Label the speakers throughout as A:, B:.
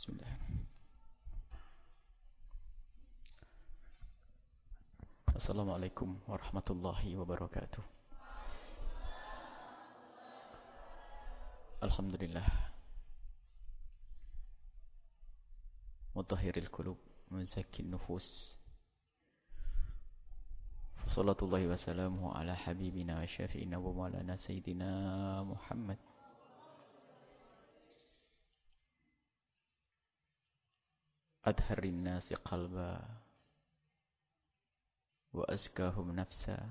A: Bismillah. Assalamualaikum warahmatullahi wabarakatuh. Alhamdulillah. Mutahhiril qulub, muzakkin nufus. Sallallahu wa salamuhu ala habibina wa syafi'ina wa maulana sayyidina Muhammad. أدهر الناس قلبا وأزكاهم نفسا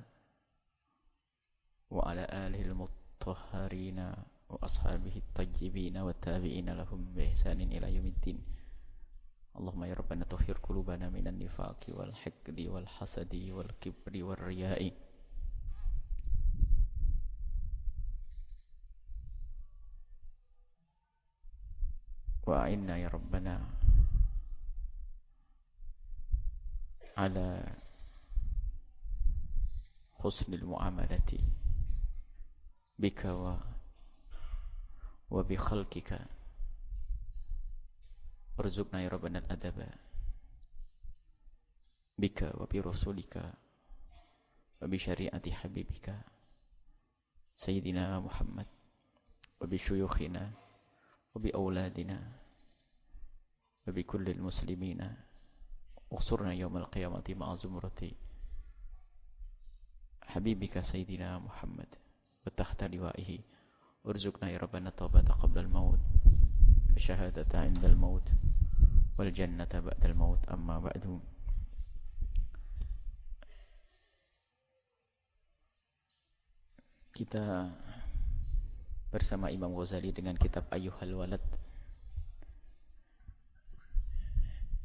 A: وعلى آله المطهرين وأصحابه الطيبين والتابعين لهم بإحسان إلى يوم الدين. اللهم يا ربنا طهر قلوبنا من النفاق والحقد والحسد والكبر والرياء. وأعنا يا ربنا على حسن المعاملة بك و وبخلقك. ارزقنا يا ربنا الأدب بك وبرسولك وبشريعة حبيبك سيدنا محمد وبشيوخنا وبأولادنا وبكل المسلمين. اغسرنا يوم القيامة مع زمرة حبيبك سيدنا محمد وتحت لوائه. ارزقنا يا ربنا التوبة قبل الموت. الشهادة عند الموت والجنة بعد الموت. أما بعد kita bersama Imam Ghazali dengan kitab Ayyuhal Walad.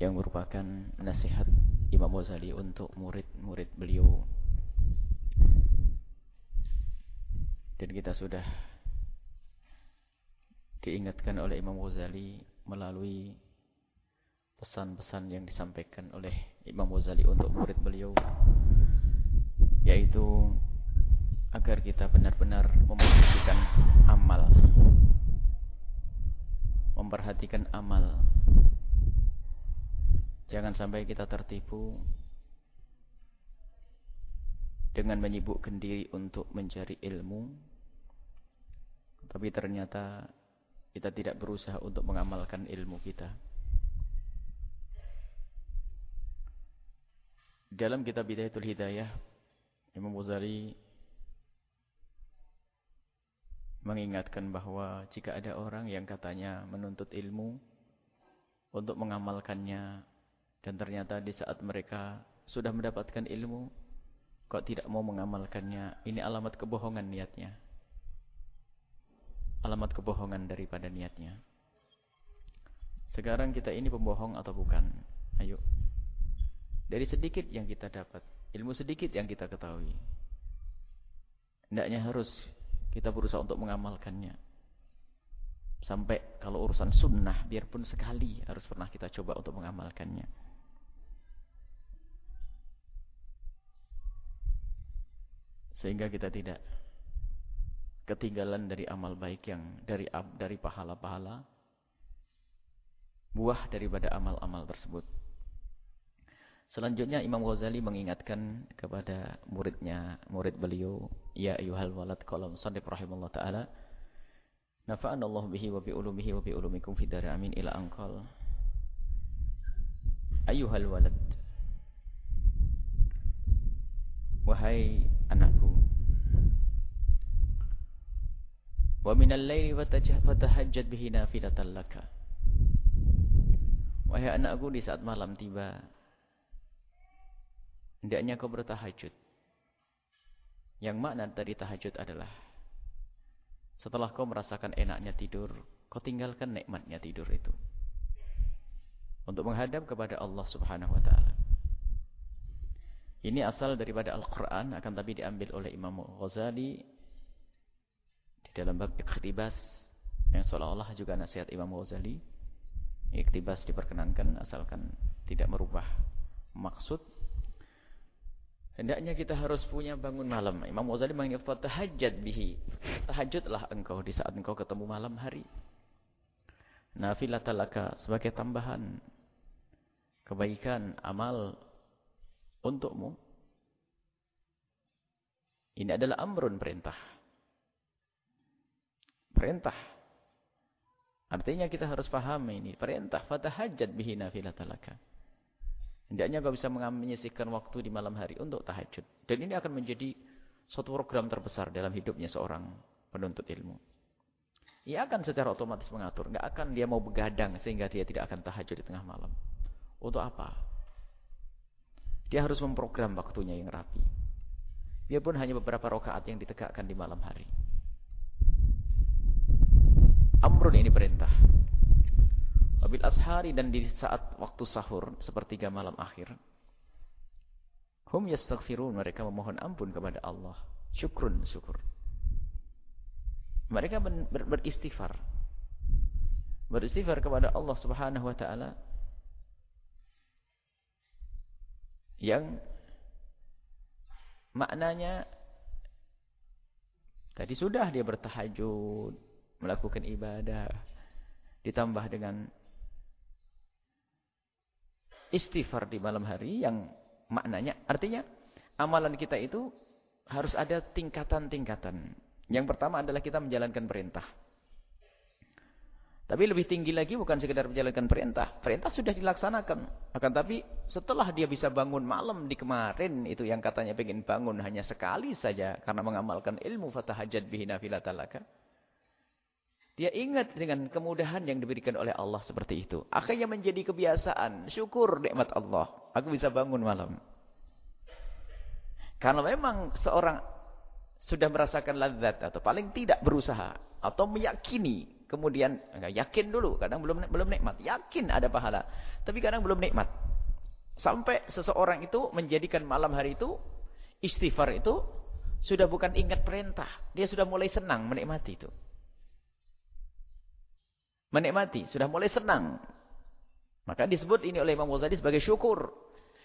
A: Yang merupakan nasihat Imam Ghazali untuk murid-murid beliau. Dan kita sudah diingatkan oleh Imam Ghazali melalui pesan-pesan yang disampaikan oleh Imam Ghazali untuk murid beliau yaitu agar kita benar-benar memperhatikan amal memperhatikan amal Jangan sampai kita tertipu dengan menyibukkan diri untuk mencari ilmu. Tapi ternyata kita tidak berusaha untuk mengamalkan ilmu kita. Dalam kitab Bidayatul Hidayah, Imam Ghazali mengingatkan bahwa jika ada orang yang katanya menuntut ilmu untuk mengamalkannya dan ternyata di saat mereka sudah mendapatkan ilmu, kok tidak mau mengamalkannya. Ini alamat kebohongan niatnya. Alamat kebohongan daripada niatnya. Sekarang kita ini pembohong atau bukan? Ayo. Dari sedikit yang kita dapat, ilmu sedikit yang kita ketahui. Hendaknya harus kita berusaha untuk mengamalkannya. Sampai kalau urusan sunnah, biarpun sekali harus pernah kita coba untuk mengamalkannya. Sehingga kita tidak ketinggalan dari amal baik yang dari dari pahala-pahala buah daripada amal-amal tersebut. Selanjutnya Imam Ghazali mengingatkan kepada muridnya, murid beliau, ya ayyuhal walad qalam sadif rahimallahu taala. Nafa'an Allah bihi wa bi ulumihi wa bi ulumikum fi dar amin ila anqal. Ayyuhal walad Wahai anakku Wa minal layli fatahajjad bihi nafilatan laka. Wahai anakku di saat malam tiba Hendaknya kau bertahajud. Yang makna dari tahajud adalah Setelah kau merasakan enaknya tidur Kau tinggalkan nikmatnya tidur itu. Untuk menghadap kepada Allah subhanahu wa ta'ala. Ini asal daripada Al-Quran, akan tapi diambil oleh Imam Ghazali dalam bab iktibas, yang seolah-olah juga nasihat Imam Ghazali. Iktibas diperkenankan asalkan tidak merubah maksud. Hendaknya kita harus punya bangun malam. Imam Ghazali mengingatkan tahajud bihi. Tahajudlah engkau di saat engkau ketemu malam hari. nafilatalaka sebagai tambahan kebaikan amal untukmu. Ini adalah amrun perintah. Perintah. Artinya kita harus paham ini. Perintah fatahajat bihi nafilatalaka. Hendaknya kau bisa menyisihkan waktu di malam hari untuk tahajud. Dan ini akan menjadi suatu program terbesar dalam hidupnya seorang penuntut ilmu. Ia akan secara otomatis mengatur. Tidak akan dia mau begadang sehingga dia tidak akan tahajud di tengah malam. Untuk apa? Dia harus memprogram waktunya yang rapi. Biarpun hanya beberapa rakaat yang ditegakkan di malam hari. Amrun ini perintah. Wabil ashari dan di saat waktu sahur sepertiga malam akhir. Hum yastaghfirun mereka memohon ampun kepada Allah. Syukrun syukur. Mereka ber, ber, beristighfar. Beristighfar kepada Allah Subhanahu wa taala yang maknanya tadi sudah dia bertahajud, melakukan ibadah ditambah dengan istighfar di malam hari yang maknanya artinya amalan kita itu harus ada tingkatan-tingkatan. Yang pertama adalah kita menjalankan perintah. Tapi lebih tinggi lagi bukan sekedar menjalankan perintah. Perintah sudah dilaksanakan. Akan tapi setelah dia bisa bangun malam di kemarin. Itu yang katanya pengen bangun hanya sekali saja. Karena mengamalkan ilmu fatahajat bihina filatalaka. Dia ingat dengan kemudahan yang diberikan oleh Allah seperti itu. Akhirnya menjadi kebiasaan. Syukur nikmat Allah. Aku bisa bangun malam. Karena memang seorang sudah merasakan lazat atau paling tidak berusaha atau meyakini kemudian yakin dulu kadang belum belum nikmat yakin ada pahala tapi kadang belum nikmat sampai seseorang itu menjadikan malam hari itu istighfar itu sudah bukan ingat perintah dia sudah mulai senang menikmati itu menikmati, sudah mulai senang. Maka disebut ini oleh Imam Ghazali sebagai syukur.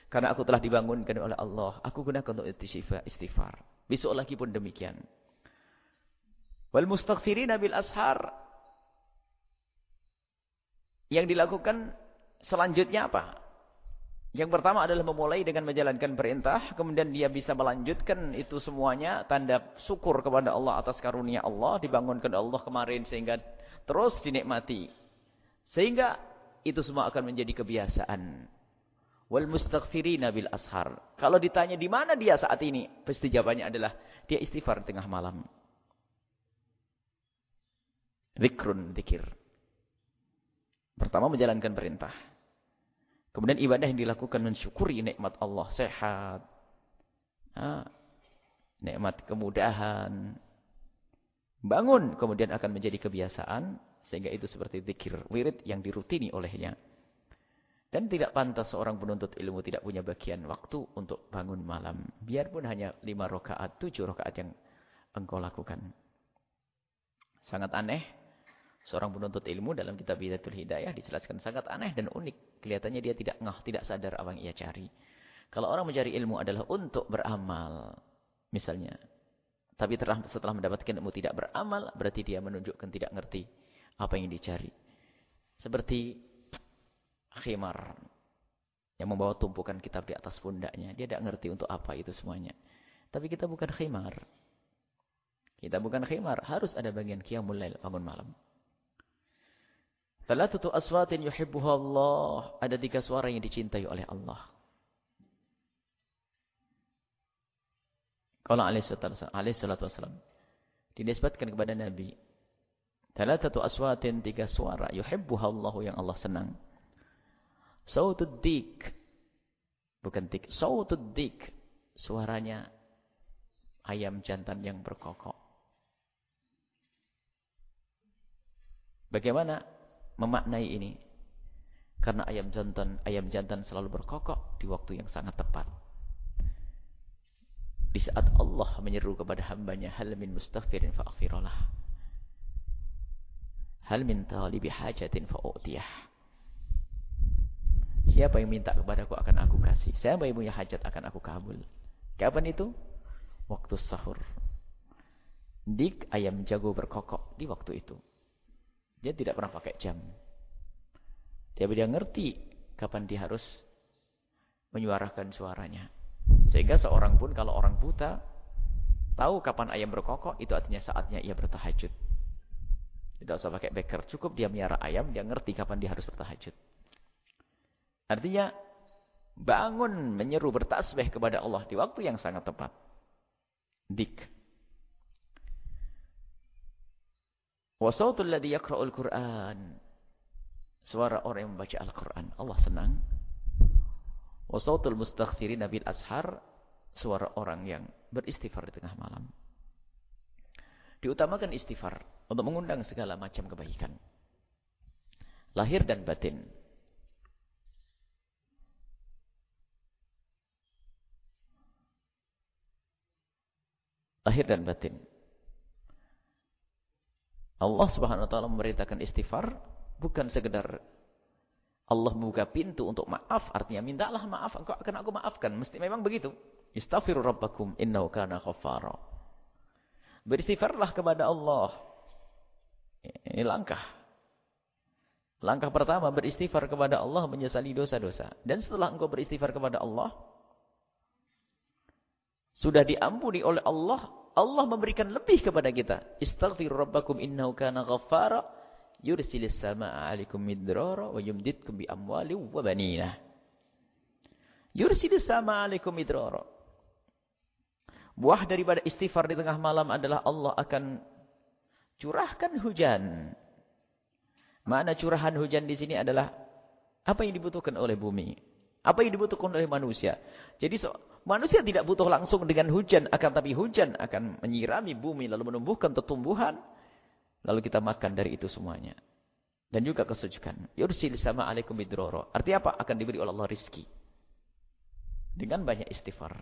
A: Karena aku telah dibangunkan oleh Allah. Aku gunakan untuk istighfar. Besok lagi pun demikian. Wal mustaghfirina bil ashar. Yang dilakukan selanjutnya apa? Yang pertama adalah memulai dengan menjalankan perintah. Kemudian dia bisa melanjutkan itu semuanya. Tanda syukur kepada Allah atas karunia Allah. Dibangunkan Allah kemarin sehingga terus dinikmati. Sehingga itu semua akan menjadi kebiasaan. Wal mustaghfirina bil ashar. Kalau ditanya di mana dia saat ini, pasti jawabannya adalah dia istighfar tengah malam. Zikrun, zikir. Pertama menjalankan perintah. Kemudian ibadah yang dilakukan mensyukuri nikmat Allah, sehat. Nah, nikmat kemudahan, Bangun kemudian akan menjadi kebiasaan sehingga itu seperti zikir wirid yang dirutini olehnya. Dan tidak pantas seorang penuntut ilmu tidak punya bagian waktu untuk bangun malam. Biarpun hanya lima rakaat, tujuh rakaat yang engkau lakukan. Sangat aneh. Seorang penuntut ilmu dalam kitab Hidayatul Hidayah dijelaskan sangat aneh dan unik. Kelihatannya dia tidak ngah, tidak sadar apa yang ia cari. Kalau orang mencari ilmu adalah untuk beramal. Misalnya, tapi setelah mendapatkan ilmu tidak beramal, berarti dia menunjukkan tidak ngerti apa yang dicari. Seperti khimar yang membawa tumpukan kitab di atas pundaknya. Dia tidak ngerti untuk apa itu semuanya. Tapi kita bukan khimar. Kita bukan khimar. Harus ada bagian qiyamul lail, bangun malam. Thalathatu aswatin yuhibbuha Allah. Ada tiga suara yang dicintai oleh Allah. Kalau alaihi salatu wassalam. Dinisbatkan kepada Nabi. Talatatu aswatin tiga suara. Yuhibbuha Allah yang Allah senang. Sautud dik. Bukan dik. Sautud dik. Suaranya ayam jantan yang berkokok. Bagaimana memaknai ini? Karena ayam jantan ayam jantan selalu berkokok di waktu yang sangat tepat. Di saat Allah menyeru kepada hambanya, Hal min mustaghfirin fa'aghfiralah. Hal min talibi hajatin fa'u'tiyah. Siapa yang minta kepadaku akan aku kasih. Siapa yang punya hajat akan aku kabul. Kapan itu? Waktu sahur. Dik ayam jago berkokok di waktu itu. Dia tidak pernah pakai jam. Tapi dia ngerti kapan dia harus menyuarakan suaranya. Sehingga seorang pun kalau orang buta tahu kapan ayam berkokok, itu artinya saatnya ia bertahajud. Tidak usah pakai beker, cukup dia miara ayam, dia ngerti kapan dia harus bertahajud. Artinya bangun menyeru bertasbih kepada Allah di waktu yang sangat tepat. Dik. Wasautul ladhi yakra'ul Qur'an. Suara orang yang membaca Al-Quran. Allah senang. Wasautul mustaghfirin nabil ashar. Suara orang yang beristighfar di tengah malam. Diutamakan istighfar untuk mengundang segala macam kebaikan. Lahir dan batin. Lahir dan batin. Allah subhanahu wa ta'ala memerintahkan istighfar bukan sekedar Allah membuka pintu untuk maaf artinya mintalah maaf engkau akan aku maafkan. Mesti memang begitu. Istaghfiru rabbakum innahu kana ghaffara. Beristighfarlah kepada Allah. Ini langkah. Langkah pertama beristighfar kepada Allah menyesali dosa-dosa. Dan setelah engkau beristighfar kepada Allah sudah diampuni oleh Allah Allah memberikan lebih kepada kita. Istaghfiru rabbakum innahu kana ghaffara yursilis samaa 'alaikum midrara wa yumditkum bi amwali wa banina. Yursilis samaa 'alaikum midrara. Buah daripada istighfar di tengah malam adalah Allah akan curahkan hujan. Mana curahan hujan di sini adalah apa yang dibutuhkan oleh bumi. Apa yang dibutuhkan oleh manusia. Jadi so, manusia tidak butuh langsung dengan hujan. Akan tapi hujan akan menyirami bumi lalu menumbuhkan tumbuhan. Lalu kita makan dari itu semuanya. Dan juga kesujukan. Yursil sama alaikum bidroro. Artinya apa? Akan diberi oleh Allah rizki. Dengan banyak istighfar.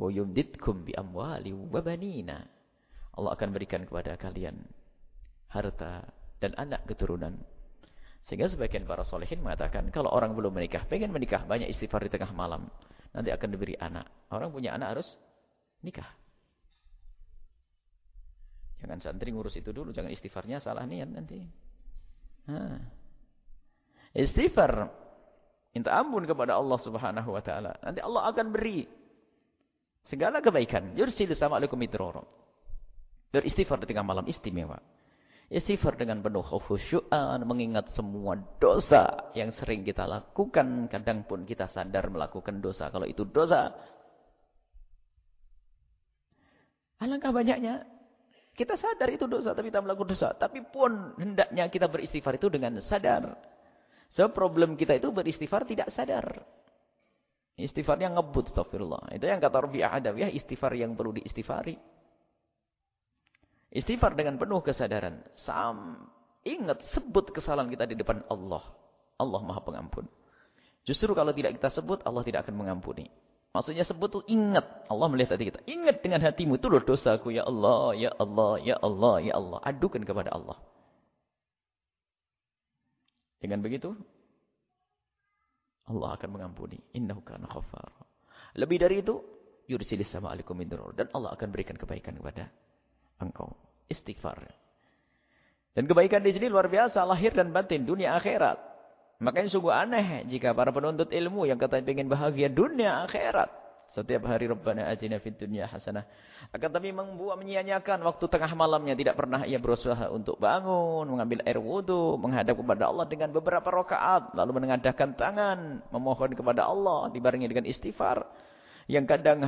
A: Wa yumditkum bi amwali wa banina. Allah akan berikan kepada kalian harta dan anak keturunan. Sehingga sebagian para solehin mengatakan, kalau orang belum menikah, pengen menikah, banyak istighfar di tengah malam. Nanti akan diberi anak. Orang punya anak harus nikah. Jangan santri ngurus itu dulu, jangan istighfarnya salah niat nanti. Nah. Istighfar. Minta ampun kepada Allah subhanahu wa ta'ala. Nanti Allah akan beri segala kebaikan. Yursil sama alaikum idroro. Beristighfar di tengah malam istimewa. Istighfar dengan penuh khusyuan, mengingat semua dosa yang sering kita lakukan. Kadang pun kita sadar melakukan dosa. Kalau itu dosa, alangkah banyaknya. Kita sadar itu dosa, tapi kita melakukan dosa. Tapi pun hendaknya kita beristighfar itu dengan sadar. So problem kita itu beristighfar tidak sadar. Istighfar yang ngebut, astagfirullah. Itu yang kata Rabi'ah Adawiyah, istighfar yang perlu diistighfari. Istighfar dengan penuh kesadaran. Sam, ingat, sebut kesalahan kita di depan Allah. Allah maha pengampun. Justru kalau tidak kita sebut, Allah tidak akan mengampuni. Maksudnya sebut itu ingat. Allah melihat hati kita. Ingat dengan hatimu. Itu loh dosaku. Ya Allah, ya Allah, ya Allah, ya Allah. Adukan kepada Allah. Dengan begitu, Allah akan mengampuni. Innahu kana khafar. Lebih dari itu, yursilis sama alikum Dan Allah akan berikan kebaikan kepada engkau. Istighfar. Dan kebaikan di sini luar biasa, lahir dan batin, dunia akhirat. Makanya sungguh aneh jika para penuntut ilmu yang katanya ingin bahagia dunia akhirat. Setiap hari Rabbana atina fid dunya hasanah. Akan tapi membuat menyia-nyiakan waktu tengah malamnya tidak pernah ia berusaha untuk bangun, mengambil air wudu, menghadap kepada Allah dengan beberapa rakaat, lalu menengadahkan tangan, memohon kepada Allah dibarengi dengan istighfar yang kadang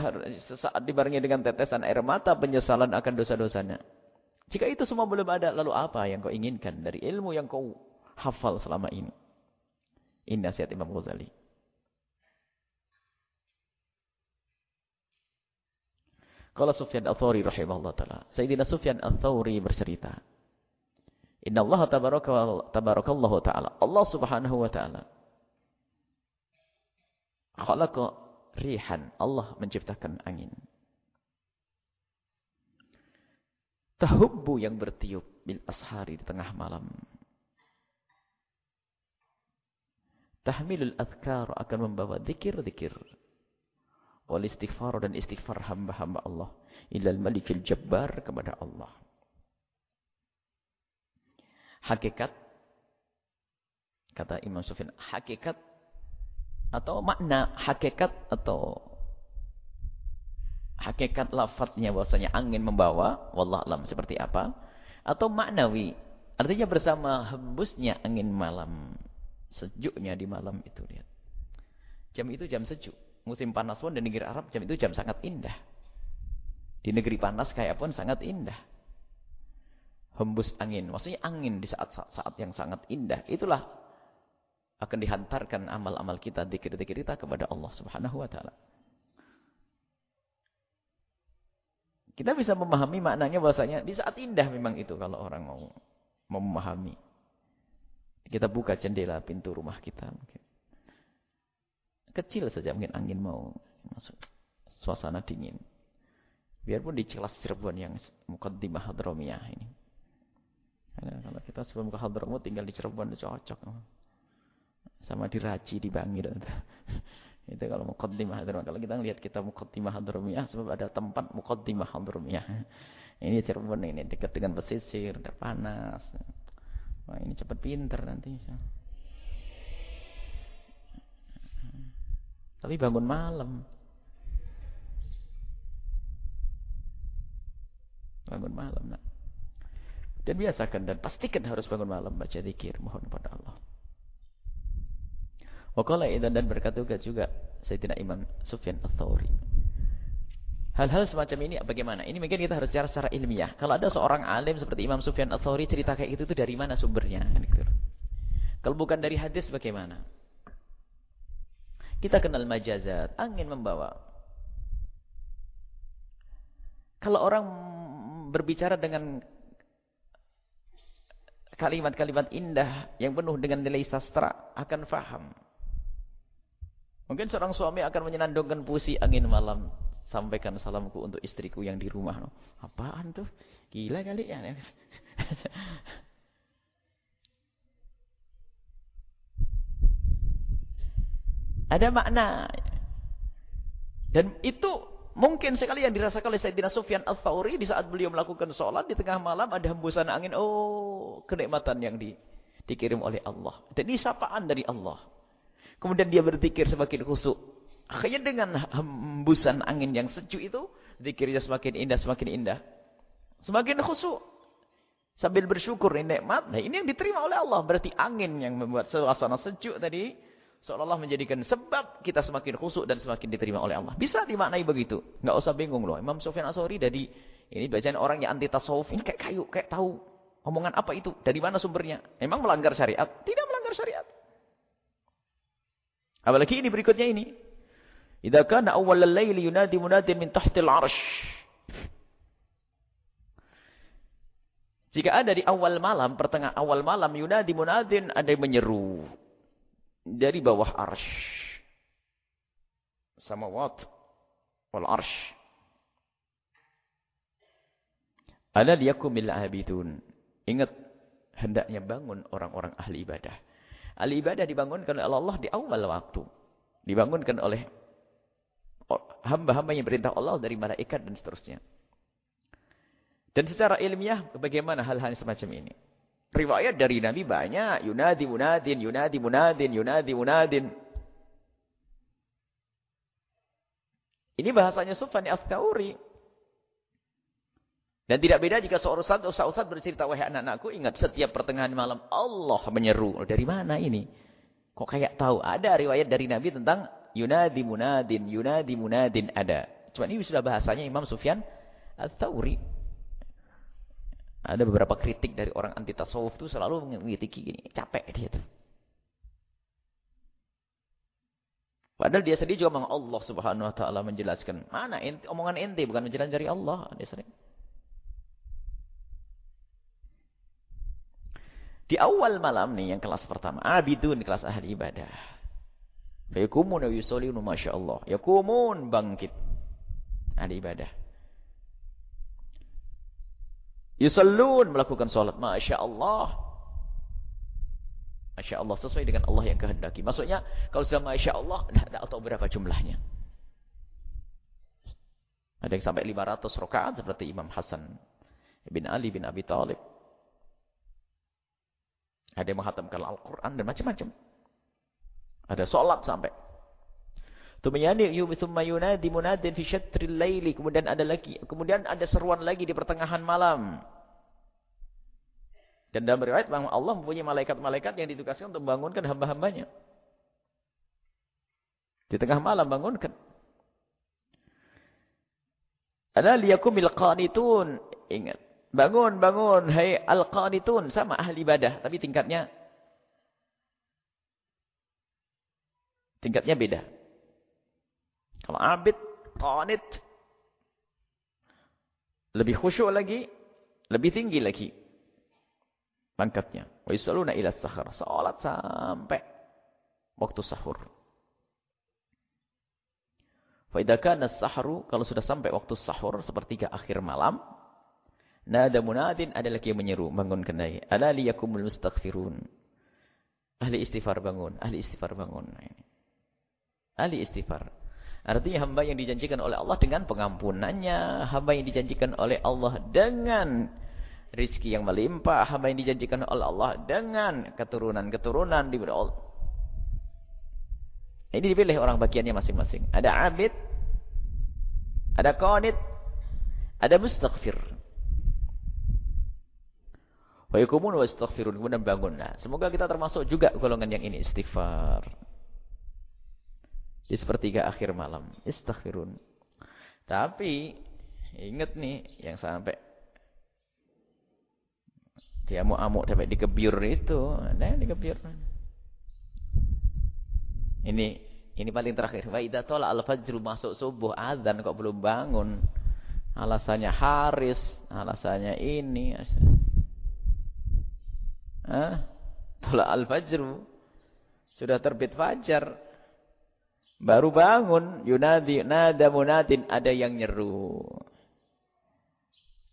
A: sesaat dibarengi dengan tetesan air mata penyesalan akan dosa-dosanya. Jika itu semua belum ada, lalu apa yang kau inginkan dari ilmu yang kau hafal selama ini? Ini nasihat Imam Ghazali. Kalau Sufyan Al-Thawri rahimahullah ta'ala. Sayyidina Sufyan Al-Thawri bercerita. Inna Allah tabarakallahu ta'ala. Allah subhanahu wa ta'ala. Khalaqa rihan. Allah menciptakan angin. Tahubbu yang bertiup bil ashari di tengah malam. Tahmilul adhkar akan membawa zikir-zikir. Wal istighfar dan istighfar hamba-hamba Allah. Ilal malikil jabbar kepada Allah. Hakikat Kata Imam Sufyan, hakikat atau makna hakikat atau hakikat lafadznya bahwasanya angin membawa, wallah alam seperti apa? Atau maknawi, artinya bersama hembusnya angin malam, sejuknya di malam itu lihat. Jam itu jam sejuk. Musim panas pun di negeri Arab jam itu jam sangat indah. Di negeri panas kayak pun sangat indah. Hembus angin, maksudnya angin di saat-saat yang sangat indah. Itulah akan dihantarkan amal-amal kita, dikir-dikir kita kepada Allah Subhanahu wa taala. Kita bisa memahami maknanya bahasanya di saat indah memang itu kalau orang mau memahami. Kita buka jendela pintu rumah kita mungkin. Kecil saja mungkin angin mau masuk. Suasana dingin. Biarpun di kelas Cirebon yang mukaddimah Hadromiyah ini. Karena kalau kita sebelum ke Hadromiyah tinggal di Cirebon cocok. Sama di Raji, di Bangil. Itu kalau mukaddimah Hadromiyah. Kalau kita lihat kita mukaddimah Hadromiyah sebab ada tempat mukaddimah Hadromiyah. Ini Cirebon ini dekat dengan pesisir, udah panas. Wah, ini cepat pinter nanti. Tapi bangun malam. Bangun malam. Nak. Dan biasakan dan pastikan harus bangun malam baca zikir mohon kepada Allah. Wakala dan berkata juga Sayyidina Imam Sufyan Al-Thawri. Hal-hal semacam ini bagaimana? Ini mungkin kita harus cara secara ilmiah. Kalau ada seorang alim seperti Imam Sufyan Al-Thawri cerita kayak itu, itu dari mana sumbernya? Gitu. Kalau bukan dari hadis bagaimana? Kita kenal majazat, angin membawa. Kalau orang berbicara dengan kalimat-kalimat indah yang penuh dengan nilai sastra, akan faham. Mungkin seorang suami akan menyenandungkan puisi angin malam. Sampaikan salamku untuk istriku yang di rumah. Apaan tuh? Gila kali ya. Ada makna. Dan itu mungkin sekali yang dirasakan oleh Sayyidina Sufyan Al-Thawri di saat beliau melakukan sholat di tengah malam ada hembusan angin. Oh, kenikmatan yang di, dikirim oleh Allah. Dan ini sapaan dari Allah. Kemudian dia berzikir semakin khusyuk. Akhirnya dengan hembusan angin yang sejuk itu, zikirnya semakin indah, semakin indah. Semakin khusyuk. Sambil bersyukur ini nikmat. Nah, ini yang diterima oleh Allah. Berarti angin yang membuat suasana sejuk tadi Seolah-olah menjadikan sebab kita semakin khusyuk dan semakin diterima oleh Allah. Bisa dimaknai begitu. Enggak usah bingung loh. Imam Sufyan Asori dari ini bacaan orang yang anti tasawuf ini kayak kayu, kayak tahu omongan apa itu, dari mana sumbernya. Memang melanggar syariat? Tidak melanggar syariat. Apalagi ini berikutnya ini. Idza kana awwal al-lail yunadi munadin min tahtil 'arsy. Jika ada di awal malam, pertengah awal malam yunadi munadin ada yang menyeru dari bawah arsh. Samawat wal arsh. Ala liyakumil abidun. Ingat, hendaknya bangun orang-orang ahli ibadah. Ahli ibadah dibangunkan oleh Allah di awal waktu. Dibangunkan oleh hamba-hamba yang perintah Allah dari malaikat dan seterusnya. Dan secara ilmiah, bagaimana hal-hal semacam ini? Riwayat dari Nabi banyak. Yunadi munadin, yunadi munadin, yunadi munadin. Ini bahasanya Sufyan Al-Thawri. Dan tidak beda jika seorang ustaz, ustaz-ustaz bercerita, wahai anak-anakku, ingat setiap pertengahan malam Allah menyeru. Dari mana ini? Kok kayak tahu? Ada riwayat dari Nabi tentang yunadi munadin, yunadi munadin ada. Cuma ini sudah bahasanya Imam Sufyan Al-Thawri. Ada beberapa kritik dari orang anti tasawuf itu selalu mengkritiki gini, capek dia tuh. Padahal dia sendiri juga memang Allah Subhanahu wa taala menjelaskan. Mana inti, omongan inti bukan menjelaskan dari Allah, dia sering. Di awal malam nih yang kelas pertama, abidun kelas ahli ibadah. Fayakumun wa Masya Allah. Yakumun bangkit. Ahli ibadah. Yusallun melakukan solat. Masya Allah. Masya Allah. Sesuai dengan Allah yang kehendaki. Maksudnya, kalau sudah Masya Allah, tidak tahu berapa jumlahnya. Ada yang sampai 500 rakaat seperti Imam Hasan bin Ali bin Abi Talib. Ada yang menghatamkan Al-Quran dan macam-macam. Ada sholat sampai. Yunadi munadin fi syatril laili. Kemudian ada lagi. Kemudian ada seruan lagi di pertengahan malam. Dan dalam riwayat Allah mempunyai malaikat-malaikat yang ditugaskan untuk membangunkan hamba-hambanya. Di tengah malam bangunkan. Ada liyakumil qanitun. Ingat. Bangun, bangun. Hai al-qanitun. Sama ahli ibadah. Tapi tingkatnya. Tingkatnya beda. Kalau abid, qanit. Lebih khusyuk lagi. Lebih tinggi lagi. Pangkatnya. Wa yusaluna ila sahar. Salat sampai waktu sahur. Faidakana sahru. Kalau sudah sampai waktu sahur. Sepertiga akhir malam. Nada munadin ada lagi yang menyeru. Bangun kendai. Ala liyakumul mustaghfirun. Ahli istighfar bangun. Ahli istighfar bangun. Ahli istighfar. Artinya hamba yang dijanjikan oleh Allah dengan pengampunannya. Hamba yang dijanjikan oleh Allah dengan rizki yang melimpah. Hamba yang dijanjikan oleh Allah dengan keturunan-keturunan. Ini dipilih orang bagiannya masing-masing. Ada abid. Ada qanit. Ada mustaghfir. Wa yakumun wa istaghfirun. Kemudian bangun. Nah, semoga kita termasuk juga golongan yang ini. Istighfar di sepertiga akhir malam. Istaghfirun. Tapi ingat nih yang sampai dia mau amuk sampai dikebyur itu, yang dikebyur. Ini ini paling terakhir. Wa idza tala al-fajr masuk subuh azan kok belum bangun. Alasannya Haris, alasannya ini. Ah, tala al-fajr sudah terbit fajar. Baru bangun, yunadi, nada munadin, ada yang nyeru.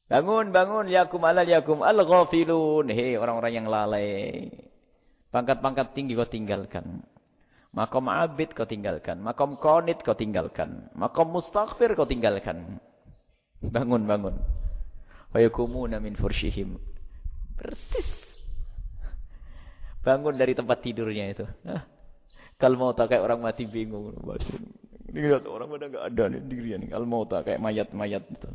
A: Bangun, bangun, yakum alal yakum al-ghafilun. Hei orang-orang yang lalai. Pangkat-pangkat tinggi kau tinggalkan. Makom abid kau tinggalkan. Makom konit kau tinggalkan. Makom mustaghfir kau tinggalkan. Bangun, bangun. Wayakumuna min furshihim. Persis. Bangun dari tempat tidurnya itu. Kal mauta kayak orang mati bingung. Ini lihat orang pada enggak ada nih dirian. Kal mauta kayak mayat-mayat itu.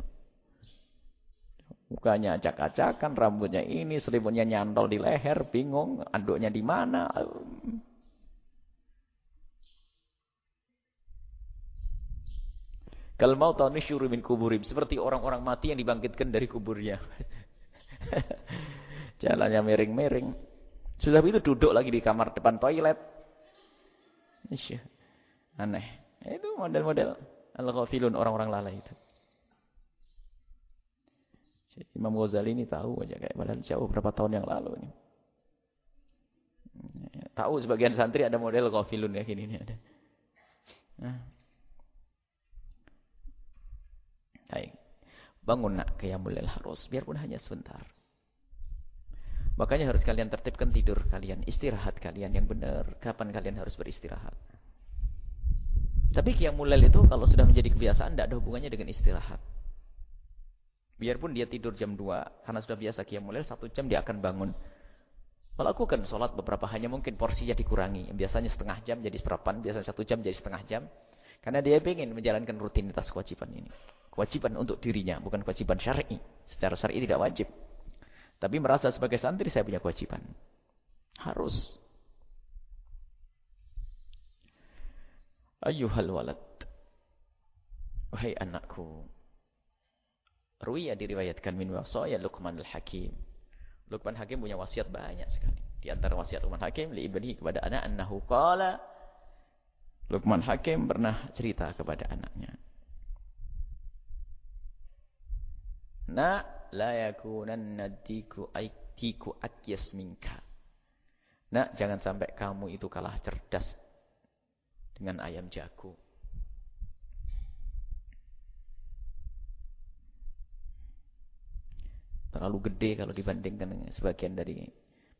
A: Mukanya acak-acakan, rambutnya ini, selimutnya nyantol di leher, bingung, anduknya di mana. Kal mauta nusyuru min kuburim. Seperti orang-orang mati yang dibangkitkan dari kuburnya. Jalannya miring-miring. Sudah itu duduk lagi di kamar depan toilet. Isya. Aneh. Itu model-model al-ghafilun orang-orang lalai itu. Imam Ghazali ini tahu aja kayak padahal jauh berapa tahun yang lalu ini. Tahu sebagian santri ada model ghafilun ya gini ini ada. Nah. Baik. Bangun nak qiyamul harus biarpun hanya sebentar. Makanya harus kalian tertibkan tidur kalian, istirahat kalian yang benar. Kapan kalian harus beristirahat? Tapi qiyamul itu kalau sudah menjadi kebiasaan tidak ada hubungannya dengan istirahat. Biarpun dia tidur jam 2, karena sudah biasa qiyamul satu jam dia akan bangun. Melakukan sholat beberapa hanya mungkin porsinya dikurangi. Biasanya setengah jam jadi seperapan, biasanya satu jam jadi setengah jam. Karena dia ingin menjalankan rutinitas kewajiban ini. Kewajiban untuk dirinya, bukan kewajiban syar'i. Secara syar'i tidak wajib. Tapi merasa sebagai santri saya punya kewajiban. Harus. Ayuhal walad. Wahai anakku. Ruya diriwayatkan min wasaya Luqman al-Hakim. Luqman Hakim punya wasiat banyak sekali. Di antara wasiat Luqman Hakim li ibni kepada anak annahu qala Luqman Hakim pernah cerita kepada anaknya. Nak la yakunanna diku aitiku akyas minka. Nak, jangan sampai kamu itu kalah cerdas dengan ayam jago. Terlalu gede kalau dibandingkan dengan sebagian dari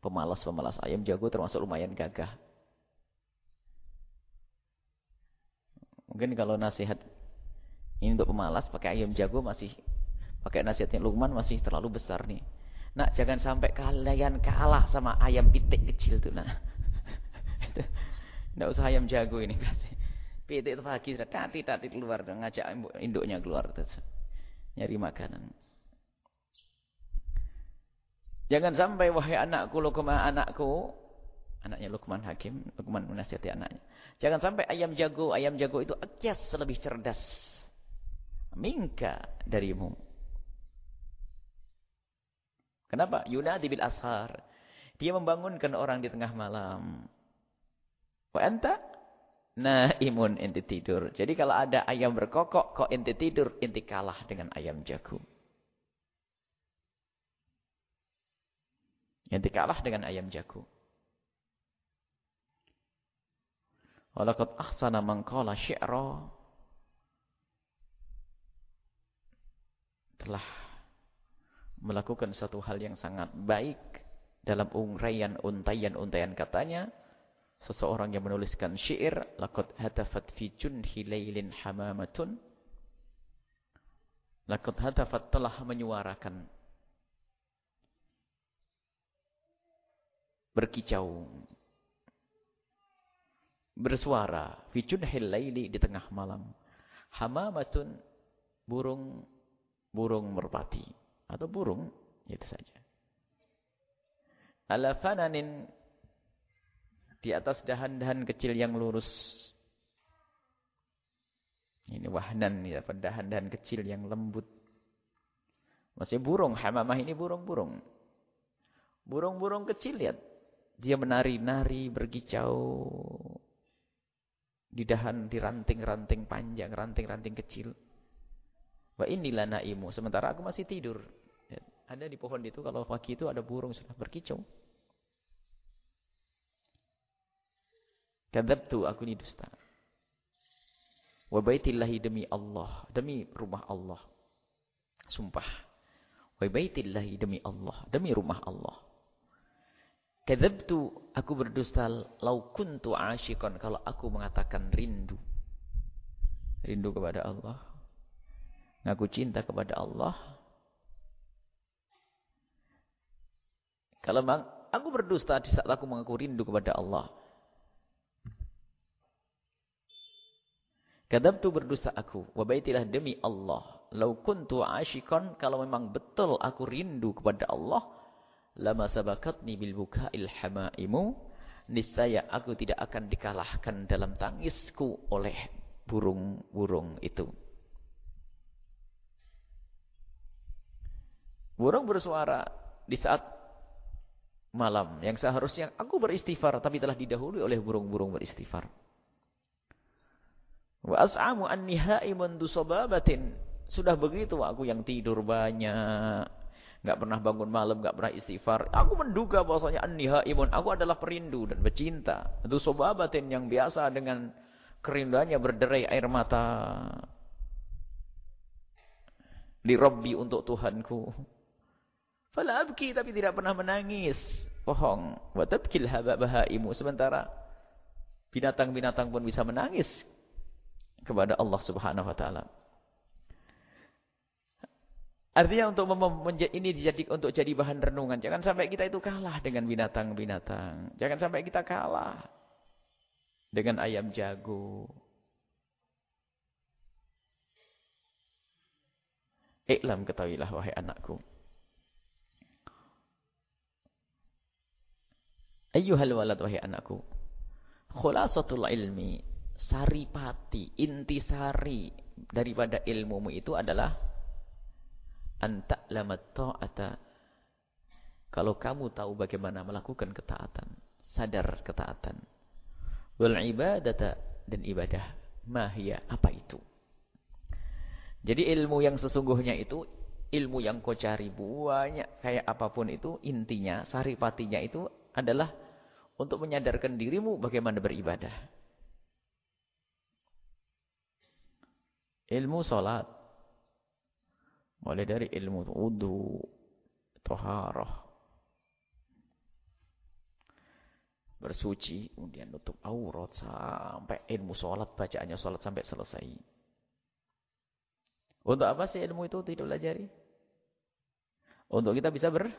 A: pemalas-pemalas ayam jago termasuk lumayan gagah. Mungkin kalau nasihat ini untuk pemalas pakai ayam jago masih Pakai nasihatnya Luqman masih terlalu besar nih. Nak jangan sampai kalian kalah sama ayam pitik kecil tuh nak. Tidak usah ayam jago ini. Pitik itu pagi sudah tati-tati keluar. Ngajak induknya keluar. Terus. Nyari makanan. Jangan sampai wahai anakku, Luqman anakku. Anaknya Luqman Hakim. Luqman menasihati anaknya. Jangan sampai ayam jago. Ayam jago itu akyas lebih cerdas. Minka darimu. Kenapa? Yunadi bil ashar. Dia membangunkan orang di tengah malam. Wa anta naimun inti tidur. Jadi kalau ada ayam berkokok, kok inti tidur, inti kalah dengan ayam jago. Inti kalah dengan ayam jago. Walaqad ahsana man qala syi'ra telah melakukan satu hal yang sangat baik dalam ungkayan untayan-untayan katanya seseorang yang menuliskan syair laqad hatafat fi junhi lailin hamamatun. Laqad hatafat telah menyuarakan berkicau bersuara fi junhil laili di tengah malam. Hamamatun burung burung merpati atau burung itu saja ala fananin di atas dahan-dahan kecil yang lurus. Ini wahnan ya, dahan-dahan kecil yang lembut. Masih burung, hamamah ini burung-burung. Burung-burung kecil lihat. Dia menari-nari, berkicau. Di dahan, di ranting-ranting panjang, ranting-ranting kecil. Wa inilah naimu. Sementara aku masih tidur. Ada di pohon itu, kalau pagi itu ada burung sudah berkicau. Kadzabtu aku ini dusta. Wa baitillahi demi Allah, demi rumah Allah. Sumpah. Wa baitillahi demi Allah, demi rumah Allah. Kadzabtu aku berdusta lau kuntu asyikon kalau aku mengatakan rindu. Rindu kepada Allah. Ngaku cinta kepada Allah. Kalau aku berdusta di saat aku mengaku rindu kepada Allah. Kadabtu berdusta aku. Wabaitilah demi Allah. Lau kuntu asyikon. Kalau memang betul aku rindu kepada Allah. Lama sabakatni bil buka'il hamaimu. Niscaya aku tidak akan dikalahkan dalam tangisku oleh burung-burung itu. Burung bersuara di saat malam. Yang seharusnya aku beristighfar. Tapi telah didahului oleh burung-burung beristighfar. Wa as'amu anni haimun sababatin. Sudah begitu aku yang tidur banyak. Enggak pernah bangun malam, enggak pernah istighfar. Aku menduga bahwasanya anni haimun. Aku adalah perindu dan pecinta. sababatin yang biasa dengan kerinduannya berderai air mata. Di Rabbi untuk Tuhanku. Fala abki tapi tidak pernah menangis. Bohong. Wa tabkil bahaimu. Sementara binatang-binatang pun bisa menangis kepada Allah Subhanahu wa taala. Artinya untuk ini dijadi untuk jadi bahan renungan. Jangan sampai kita itu kalah dengan binatang-binatang. Jangan sampai kita kalah dengan ayam jago. Iklam ketahuilah wahai anakku. Ayyuhal walad wahai anakku. Khulasatul ilmi saripati, intisari daripada ilmumu itu adalah anta'lamat ta'ata. Kalau kamu tahu bagaimana melakukan ketaatan, sadar ketaatan. Wal ibadata dan ibadah. Mahia, apa itu? Jadi ilmu yang sesungguhnya itu ilmu yang kau cari banyak kayak apa pun itu intinya saripatinya itu adalah untuk menyadarkan dirimu bagaimana beribadah. ilmu salat mulai dari ilmu wudu toharoh bersuci kemudian nutup aurat sampai ilmu salat bacaannya salat sampai selesai untuk apa sih ilmu itu tidak pelajari untuk kita bisa ber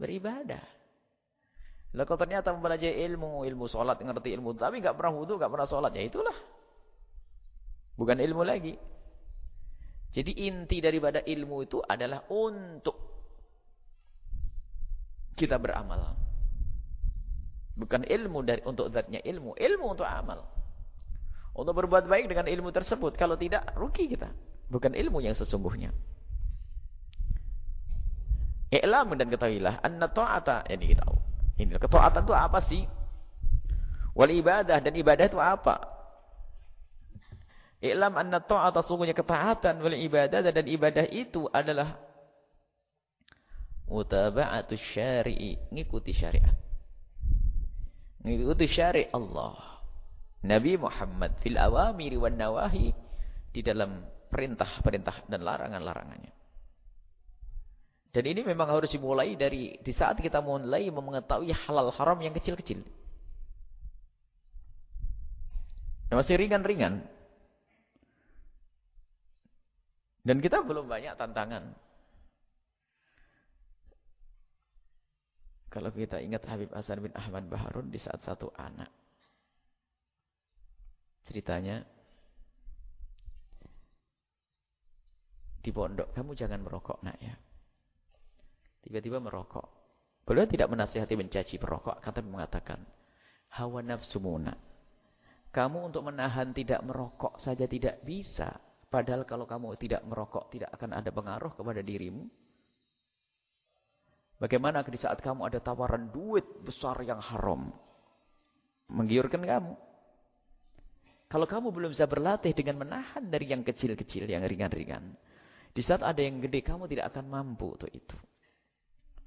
A: Beribadah. Lah kalau ternyata mempelajari ilmu, ilmu sholat, ngerti ilmu, tapi nggak pernah wudhu, nggak pernah sholat, ya itulah. Bukan ilmu lagi. Jadi inti daripada ilmu itu adalah untuk kita beramal. Bukan ilmu dari untuk zatnya ilmu, ilmu untuk amal. Untuk berbuat baik dengan ilmu tersebut, kalau tidak rugi kita. Bukan ilmu yang sesungguhnya. I'lam dan ketahuilah anna ta'ata yani kita tahu. Ini ketaatan itu apa sih? Wal ibadah dan ibadah itu apa? I'lam anna ta'ata sungguhnya ketaatan wal ibadah dan ibadah itu adalah mutaba'atu syari'i, ngikuti syariat. Ngikuti syariat Allah. Nabi Muhammad fil awamiri wan nawahi di dalam perintah-perintah dan larangan-larangannya. Dan ini memang harus dimulai dari di saat kita mulai mengetahui halal haram yang kecil-kecil. Masih ringan-ringan. Dan kita belum banyak tantangan. Kalau kita ingat Habib Hasan bin Ahmad Baharun di saat satu anak. Ceritanya di pondok, kamu jangan merokok nak ya. Tiba-tiba merokok. Beliau tidak menasihati mencaci perokok, kata mengatakan, hawa nafsu muna. Kamu untuk menahan tidak merokok saja tidak bisa. Padahal kalau kamu tidak merokok, tidak akan ada pengaruh kepada dirimu. Bagaimana di saat kamu ada tawaran duit besar yang haram. Menggiurkan kamu. Kalau kamu belum bisa berlatih dengan menahan dari yang kecil-kecil, yang ringan-ringan. Di saat ada yang gede, kamu tidak akan mampu untuk itu.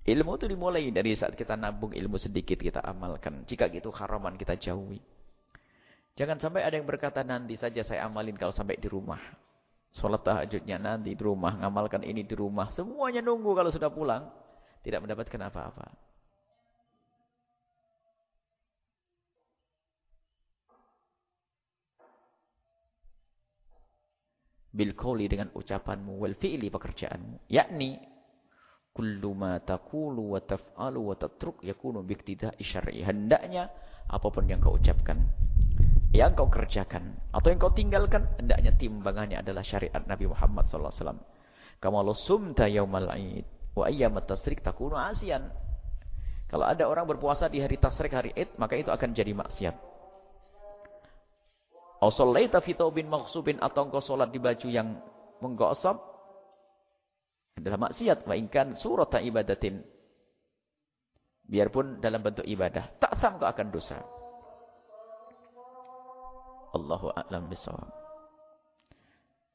A: Ilmu itu dimulai dari saat kita nabung ilmu sedikit kita amalkan. Jika itu haraman kita jauhi. Jangan sampai ada yang berkata nanti saja saya amalin kalau sampai di rumah. Sholat tahajudnya nanti di rumah. Ngamalkan ini di rumah. Semuanya nunggu kalau sudah pulang. Tidak mendapatkan apa-apa. Bil dengan ucapanmu. Wal fi'li pekerjaanmu. Yakni kullu ma taqulu wa taf'alu wa tatruk yakunu biqtida'i syar'i. Hendaknya apa pun yang kau ucapkan, yang kau kerjakan atau yang kau tinggalkan, hendaknya timbangannya adalah syariat Nabi Muhammad sallallahu alaihi wasallam. Kama sumta yaumal 'id wa ayyamat tasrik takunu asian. Kalau ada orang berpuasa di hari tasrik hari Id, maka itu akan jadi maksiat. Au sallaita fi thawbin maghsubin atau engkau salat di baju yang menggosok adalah maksiat. Wa inkan surata ibadatin. Biarpun dalam bentuk ibadah tak sangka akan dosa. Allahu a'lam bisawab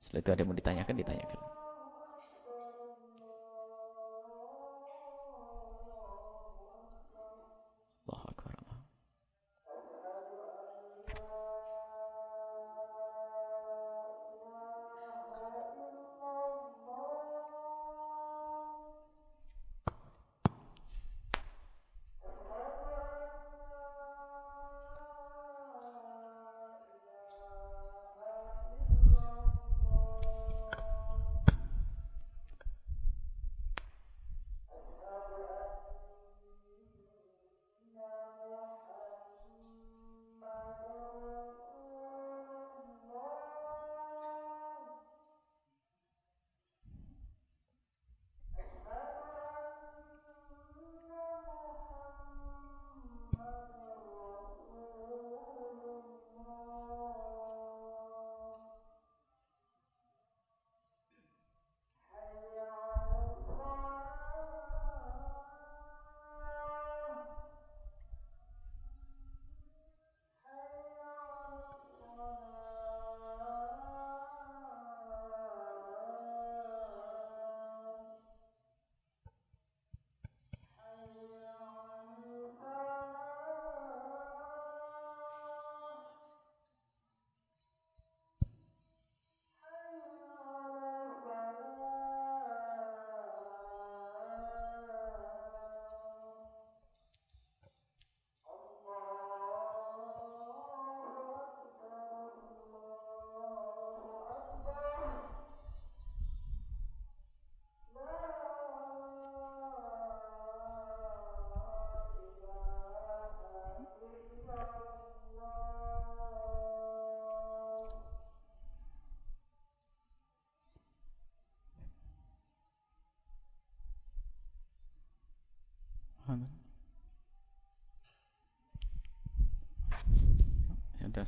A: setelah itu ada yang ditanyakan ditanyakan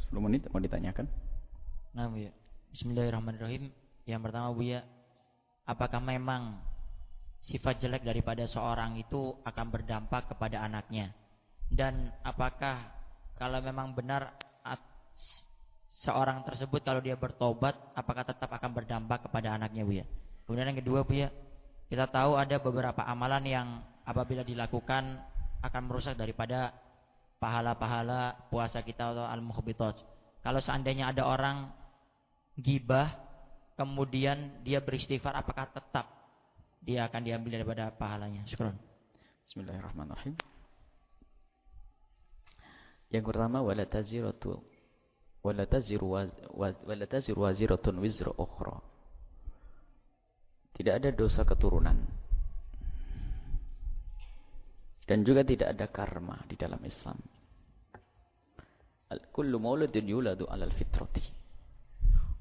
A: 10 menit mau ditanyakan?
B: Nah, Bu ya. Bismillahirrahmanirrahim. Yang pertama, Bu ya, apakah memang sifat jelek daripada seorang itu akan berdampak kepada anaknya? Dan apakah kalau memang benar seorang tersebut kalau dia bertobat apakah tetap akan berdampak kepada anaknya Bu ya? Kemudian yang kedua Bu ya, kita tahu ada beberapa amalan yang apabila dilakukan akan merusak daripada pahala-pahala puasa kita atau al-muhbitat. Kalau seandainya ada orang gibah kemudian dia beristighfar apakah tetap dia akan diambil daripada pahalanya? Syukran.
A: Bismillahirrahmanirrahim. Yang pertama wala taziratu wala taziru wala taziru waziratun wizra ukhra. Tidak ada dosa keturunan. Dan juga tidak ada karma di dalam Islam. Kullu mauludin yuladu alal fitrati.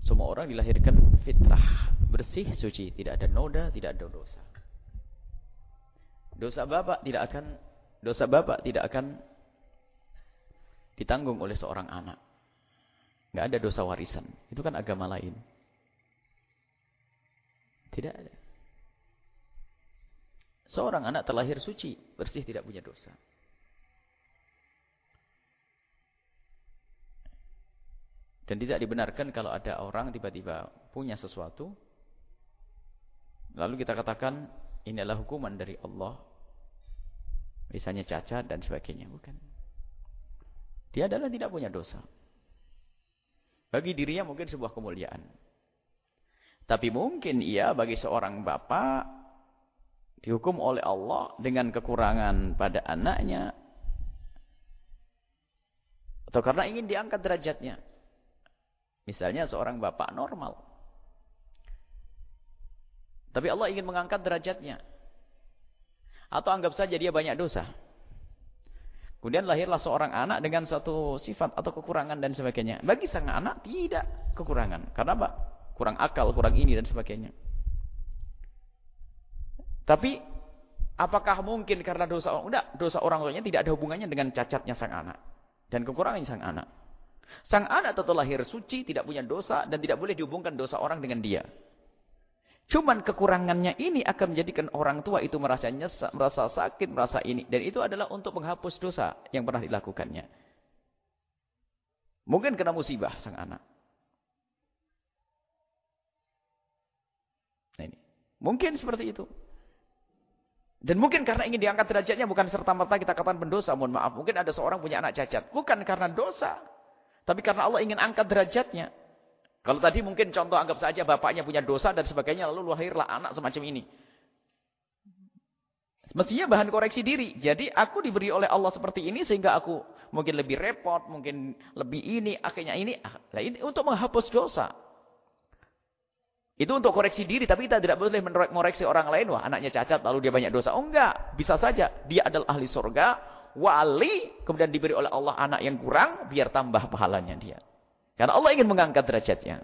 A: Semua orang dilahirkan fitrah, bersih, suci, tidak ada noda, tidak ada dosa. Dosa bapak tidak akan dosa bapak tidak akan ditanggung oleh seorang anak. Enggak ada dosa warisan. Itu kan agama lain. Tidak ada. Seorang anak terlahir suci, bersih, tidak punya dosa. Dan tidak dibenarkan kalau ada orang tiba-tiba punya sesuatu, lalu kita katakan, ini adalah hukuman dari Allah. Misalnya cacat dan sebagainya. Bukan. Dia adalah tidak punya dosa. Bagi dirinya mungkin sebuah kemuliaan. Tapi mungkin ia bagi seorang bapak dihukum oleh Allah dengan kekurangan pada anaknya atau karena ingin diangkat derajatnya. Misalnya seorang bapak normal. Tapi Allah ingin mengangkat derajatnya. Atau anggap saja dia banyak dosa. Kemudian lahirlah seorang anak dengan satu sifat atau kekurangan dan sebagainya. Bagi sang anak tidak kekurangan. Karena apa? Kurang akal, kurang ini dan sebagainya. Tapi apakah mungkin karena dosa orang? Tidak, dosa orang tuanya tidak ada hubungannya dengan cacatnya sang anak dan kekurangan sang anak. Sang anak tetap lahir suci, tidak punya dosa dan tidak boleh dihubungkan dosa orang dengan dia. Cuman kekurangannya ini akan menjadikan orang tua itu merasa nyesek, merasa sakit, merasa ini. Dan itu adalah untuk menghapus dosa yang pernah dilakukannya. Mungkin kena musibah sang anak. Nah ini. Mungkin seperti itu. Dan mungkin karena ingin diangkat derajatnya bukan serta-merta kita katakan pendosa, mohon maaf. Mungkin ada seorang punya anak cacat. Bukan karena dosa. Tapi karena Allah ingin angkat derajatnya. Kalau tadi mungkin contoh anggap saja bapaknya punya dosa dan sebagainya. Lalu lahirlah anak semacam ini. Mestinya bahan koreksi diri. Jadi aku diberi oleh Allah seperti ini sehingga aku mungkin lebih repot. Mungkin lebih ini. Akhirnya ini. Nah, ini untuk menghapus dosa. Itu untuk koreksi diri, tapi kita tidak boleh mengoreksi orang lain. Wah, anaknya cacat, lalu dia banyak dosa. Oh enggak, bisa saja. Dia adalah ahli surga, wali, kemudian diberi oleh Allah anak yang kurang, biar tambah pahalanya dia. Karena Allah ingin mengangkat derajatnya.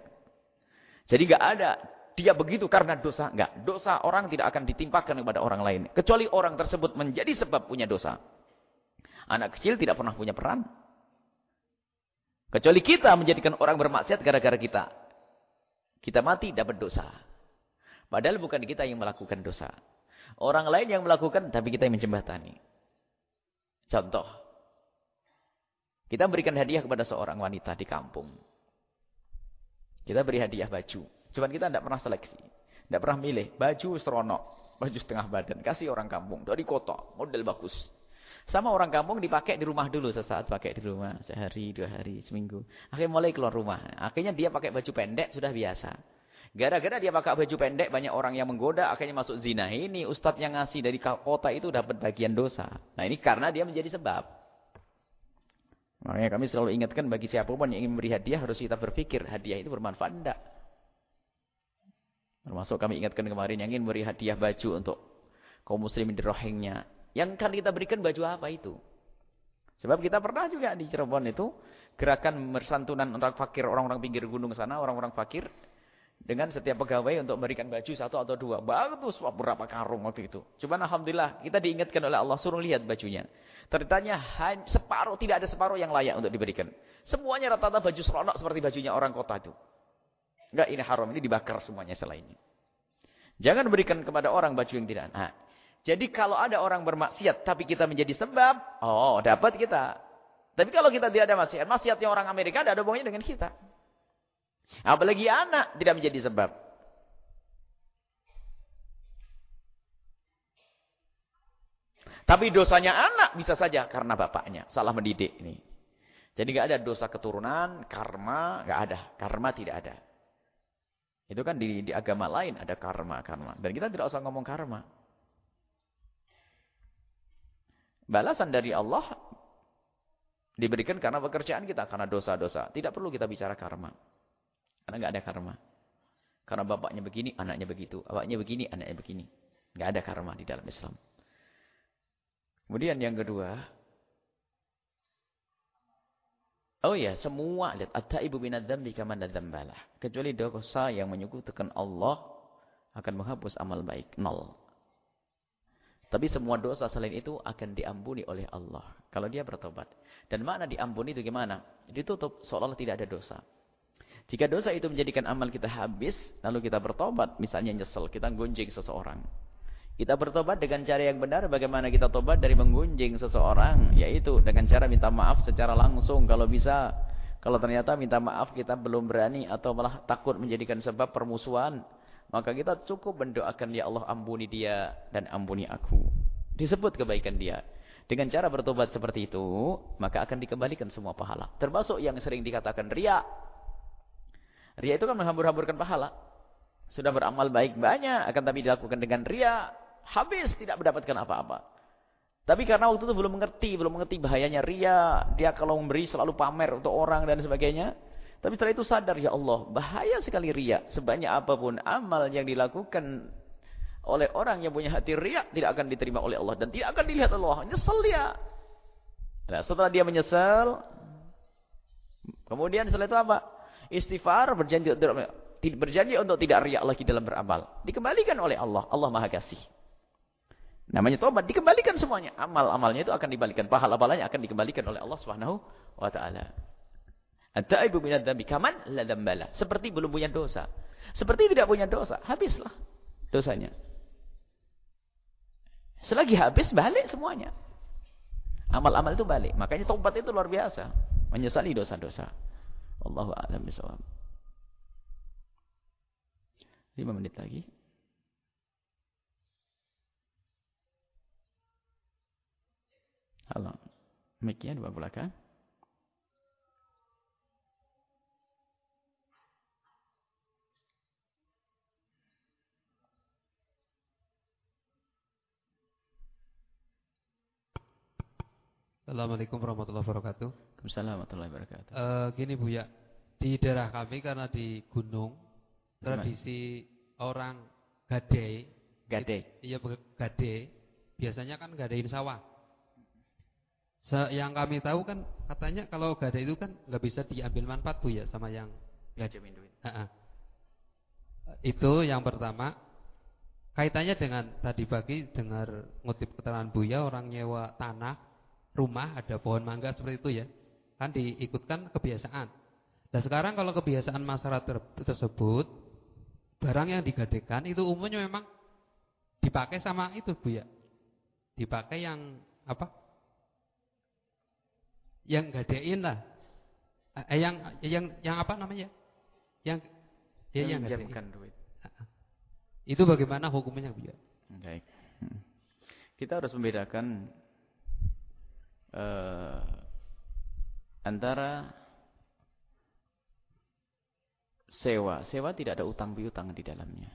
A: Jadi enggak ada, dia begitu karena dosa. Enggak, dosa orang tidak akan ditimpakan kepada orang lain. Kecuali orang tersebut menjadi sebab punya dosa. Anak kecil tidak pernah punya peran. Kecuali kita menjadikan orang bermaksiat gara-gara kita. Kita mati dapat dosa. Padahal bukan kita yang melakukan dosa. Orang lain yang melakukan, tapi kita yang menjembatani. Contoh. Kita berikan hadiah kepada seorang wanita di kampung. Kita beri hadiah baju. Cuman kita tidak pernah seleksi. Tidak pernah milih. Baju seronok. Baju setengah badan. Kasih orang kampung. Dari kota. Model bagus. Sama orang kampung dipakai di rumah dulu. Sesaat pakai di rumah. Sehari, dua hari, seminggu. Akhirnya mulai keluar rumah. Akhirnya dia pakai baju pendek. Sudah biasa. Gara-gara dia pakai baju pendek. Banyak orang yang menggoda. Akhirnya masuk zina. Ini ustadz yang ngasih dari kota itu dapat bagian dosa. Nah ini karena dia menjadi sebab. Makanya kami selalu ingatkan bagi siapa pun yang ingin memberi hadiah. Harus kita berpikir. Hadiah itu bermanfaat enggak? Termasuk kami ingatkan kemarin yang ingin memberi hadiah baju untuk kaum muslimin di rohingnya. Yang kan kita berikan baju apa itu? Sebab kita pernah juga di Cirebon itu gerakan mersantunan orang fakir, orang-orang pinggir gunung sana, orang-orang fakir dengan setiap pegawai untuk memberikan baju satu atau dua. Bagus beberapa karung waktu itu. Cuman Alhamdulillah kita diingatkan oleh Allah suruh lihat bajunya. Ternyata separuh, tidak ada separuh yang layak untuk diberikan. Semuanya rata-rata baju seronok seperti bajunya orang kota itu. Enggak ini haram, ini dibakar semuanya selainnya. Jangan berikan kepada orang baju yang tidak. Nah, jadi kalau ada orang bermaksiat tapi kita menjadi sebab, oh dapat kita. Tapi kalau kita tidak ada maksiat, maksiatnya orang Amerika ada hubungannya dengan kita. Apalagi anak tidak menjadi sebab. Tapi dosanya anak bisa saja karena bapaknya salah mendidik ini. Jadi nggak ada dosa keturunan, karma nggak ada, karma tidak ada. Itu kan di, di agama lain ada karma, karma. Dan kita tidak usah ngomong karma. Balasan dari Allah diberikan karena pekerjaan kita, karena dosa-dosa. Tidak perlu kita bicara karma. Karena nggak ada karma. Karena bapaknya begini, anaknya begitu. Bapaknya begini, anaknya begini. Nggak ada karma di dalam Islam. Kemudian yang kedua, Oh ya, semua lihat at-taibu minadz-dzambi kama dzambalah. Kecuali dosa yang menyekutukan Allah akan menghapus amal baik, nol. Tapi semua dosa selain itu akan diampuni oleh Allah kalau dia bertobat. Dan makna diampuni itu gimana? Ditutup seolah-olah tidak ada dosa. Jika dosa itu menjadikan amal kita habis, lalu kita bertobat, misalnya nyesel, kita gunjing seseorang. Kita bertobat dengan cara yang benar. Bagaimana kita tobat dari menggunjing seseorang? Yaitu dengan cara minta maaf secara langsung kalau bisa. Kalau ternyata minta maaf kita belum berani atau malah takut menjadikan sebab permusuhan. Maka kita cukup mendoakan ya Allah ampuni dia dan ampuni aku. Disebut kebaikan dia. Dengan cara bertobat seperti itu, maka akan dikembalikan semua pahala. Termasuk yang sering dikatakan ria. Ria itu kan menghambur-hamburkan pahala. Sudah beramal baik banyak, akan tapi dilakukan dengan ria habis tidak mendapatkan apa-apa. Tapi karena waktu itu belum mengerti, belum mengerti bahayanya ria, dia kalau memberi selalu pamer untuk orang dan sebagainya. Tapi setelah itu sadar, ya Allah, bahaya sekali ria. Sebanyak apa pun amal yang dilakukan oleh orang yang punya hati ria, tidak akan diterima oleh Allah. Dan tidak akan dilihat Allah. Nyesel dia. Nah, setelah dia menyesal, kemudian setelah itu apa? Istighfar, berjanji, berjanji untuk tidak riak lagi dalam beramal. Dikembalikan oleh Allah. Allah Maha Kasih. Namanya tobat dikembalikan semuanya. Amal-amalnya itu akan dikembalikan, pahala-pahalanya akan dikembalikan oleh Allah Subhanahu wa. At-taibu minadz dzambi kaman la dzambala. Seperti belum punya dosa. Seperti tidak punya dosa, habislah dosanya. Selagi habis balik semuanya. Amal-amal itu balik. Makanya tobat itu luar biasa. Menyesali dosa-dosa. Allahu a'lam bishawab. 5 menit lagi. Halo. Mic-nya di belakang.
C: Assalamualaikum warahmatullahi wabarakatuh.
A: Waalaikumsalam warahmatullahi wabarakatuh.
C: Uh, gini Bu ya, di daerah kami karena di gunung, tradisi Gimana? orang gade,
A: gade,
C: iya gade, biasanya kan gadein sawah. Yang kami tahu kan katanya kalau gada itu kan nggak bisa diambil manfaat bu ya sama yang
A: ngajamin duit.
C: Itu yang pertama. Kaitannya dengan tadi pagi dengar ngutip keterangan Buya orang nyewa tanah, rumah ada pohon mangga seperti itu ya. Kan diikutkan kebiasaan. Nah sekarang kalau kebiasaan masyarakat tersebut barang yang digadekan itu umumnya memang dipakai sama itu Bu ya. Dipakai yang apa? yang gadein lah. Eh, yang yang yang apa namanya? Yang
A: ya, yang gadein. duit.
C: Itu bagaimana hukumnya, Bu?
A: Baik. Hmm. Kita harus membedakan uh, antara sewa. Sewa tidak ada utang piutang di dalamnya.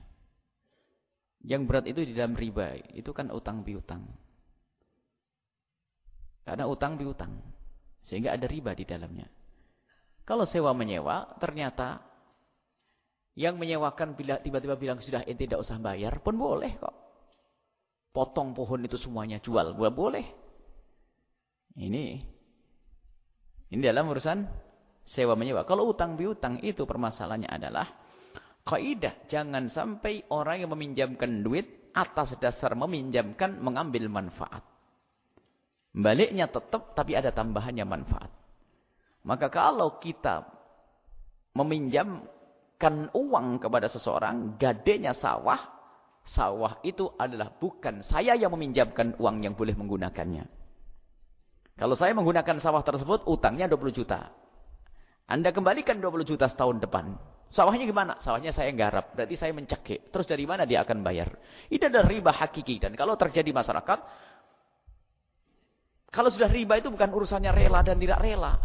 A: Yang berat itu di dalam riba, itu kan utang piutang. Karena utang piutang. Sehingga ada riba di dalamnya. Kalau sewa menyewa, ternyata yang menyewakan bila tiba-tiba bilang sudah ente tidak usah bayar pun boleh kok. Potong pohon itu semuanya jual, boleh. Ini ini dalam urusan sewa menyewa. Kalau utang piutang itu permasalahannya adalah Kaidah, jangan sampai orang yang meminjamkan duit atas dasar meminjamkan mengambil manfaat. Baliknya tetap tapi ada tambahannya manfaat. Maka kalau kita meminjamkan uang kepada seseorang, gadenya sawah, sawah itu adalah bukan saya yang meminjamkan uang yang boleh menggunakannya. Kalau saya menggunakan sawah tersebut, utangnya 20 juta. Anda kembalikan 20 juta setahun depan. Sawahnya gimana? Sawahnya saya garap. Berarti saya mencekik. Terus dari mana dia akan bayar? Ini adalah riba hakiki. Dan kalau terjadi masyarakat, kalau sudah riba itu bukan urusannya rela dan tidak rela.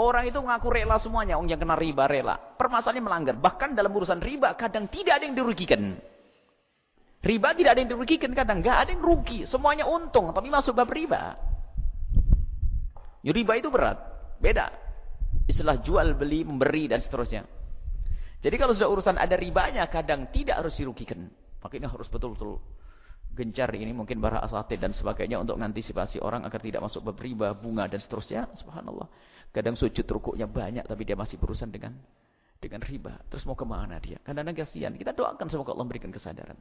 A: Orang itu mengaku rela semuanya. Orang yang kena riba rela. Permasalahannya melanggar. Bahkan dalam urusan riba kadang tidak ada yang dirugikan. Riba tidak ada yang dirugikan kadang. Tidak ada yang rugi. Semuanya untung. Tapi masuk bab riba. Riba itu berat. Beda. Istilah jual, beli, memberi dan seterusnya. Jadi kalau sudah urusan ada ribanya, kadang tidak harus dirugikan. Makanya harus betul-betul gencar ini mungkin para asatid dan sebagainya untuk mengantisipasi orang agar tidak masuk bab riba, bunga dan seterusnya. Subhanallah. Kadang sujud rukuknya banyak tapi dia masih berurusan dengan dengan riba. Terus mau ke mana dia? Kadang-kadang kasihan. Kita doakan semoga Allah memberikan kesadaran.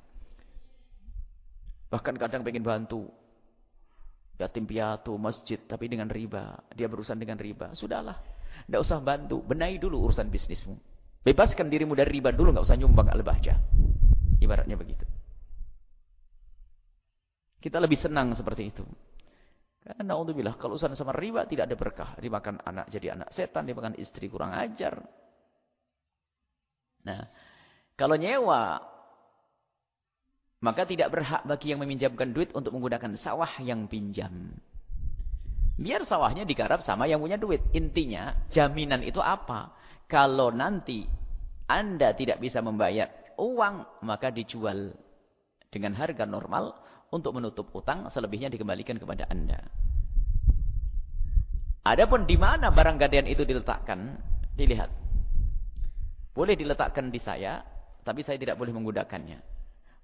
A: Bahkan kadang pengen bantu. Yatim piatu, masjid, tapi dengan riba. Dia berurusan dengan riba. Sudahlah. Tidak usah bantu. Benahi dulu urusan bisnismu. Bebaskan dirimu dari riba dulu, nggak usah nyumbang al-bahjah. Ibaratnya begitu. Kita lebih senang seperti itu. Karena naudzubillah, kalau urusan sama riba tidak ada berkah. Dimakan anak jadi anak setan, dimakan istri kurang ajar. Nah, kalau nyewa, maka tidak berhak bagi yang meminjamkan duit untuk menggunakan sawah yang pinjam. Biar sawahnya digarap sama yang punya duit. Intinya, jaminan itu apa? Kalau nanti Anda tidak bisa membayar uang, maka dijual dengan harga normal untuk menutup utang, selebihnya dikembalikan kepada Anda. Adapun di mana barang gadaian itu diletakkan, dilihat. Boleh diletakkan di saya, tapi saya tidak boleh menggunakannya.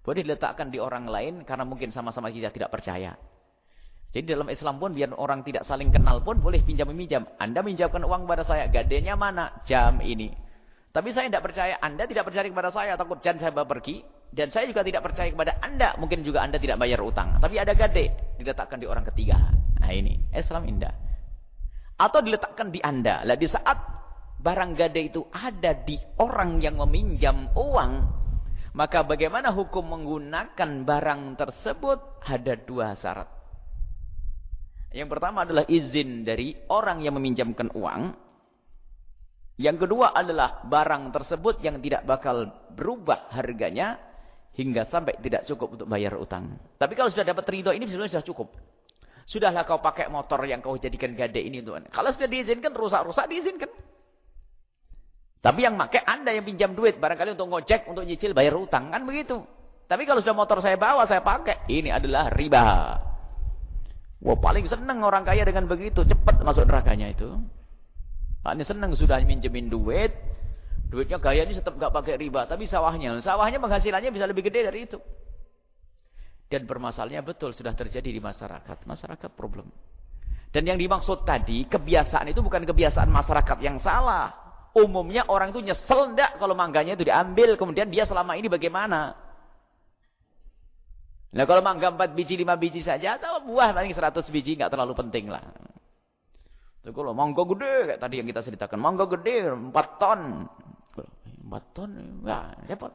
A: Boleh diletakkan di orang lain karena mungkin sama-sama kita tidak percaya. Jadi dalam Islam pun biar orang tidak saling kenal pun boleh pinjam meminjam. Anda minjamkan uang kepada saya, gadenya mana? Jam ini. Tapi saya tidak percaya, Anda tidak percaya kepada saya, takut jam saya pergi. Dan saya juga tidak percaya kepada Anda, mungkin juga Anda tidak bayar utang. Tapi ada gade, diletakkan di orang ketiga. Nah ini, Islam indah. Atau diletakkan di Anda. Lah di saat barang gade itu ada di orang yang meminjam uang, maka bagaimana hukum menggunakan barang tersebut? Ada dua syarat. Yang pertama adalah izin dari orang yang meminjamkan uang. Yang kedua adalah barang tersebut yang tidak bakal berubah harganya hingga sampai tidak cukup untuk bayar utang. Tapi kalau sudah dapat ridho ini sebenarnya sudah cukup. Sudahlah kau pakai motor yang kau jadikan gade ini tuan. Kalau sudah diizinkan rusak-rusak diizinkan. Tapi yang pakai anda yang pinjam duit barangkali untuk ngojek untuk nyicil bayar utang kan begitu. Tapi kalau sudah motor saya bawa saya pakai ini adalah riba. Wah paling senang orang kaya dengan begitu. Cepat masuk nerakanya itu. Ini senang sudah minjemin duit. Duitnya kaya ini tetap gak pakai riba. Tapi sawahnya. Sawahnya penghasilannya bisa lebih gede dari itu. Dan permasalahannya betul sudah terjadi di masyarakat. Masyarakat problem. Dan yang dimaksud tadi, kebiasaan itu bukan kebiasaan masyarakat yang salah. Umumnya orang itu nyesel enggak kalau mangganya itu diambil. Kemudian dia selama ini bagaimana? Nah kalau mangga 4 biji, 5 biji saja, atau buah paling 100 biji, nggak terlalu penting lah. Tapi kalau mangga gede, kayak tadi yang kita ceritakan, mangga gede, 4 ton. 4 ton, ya repot.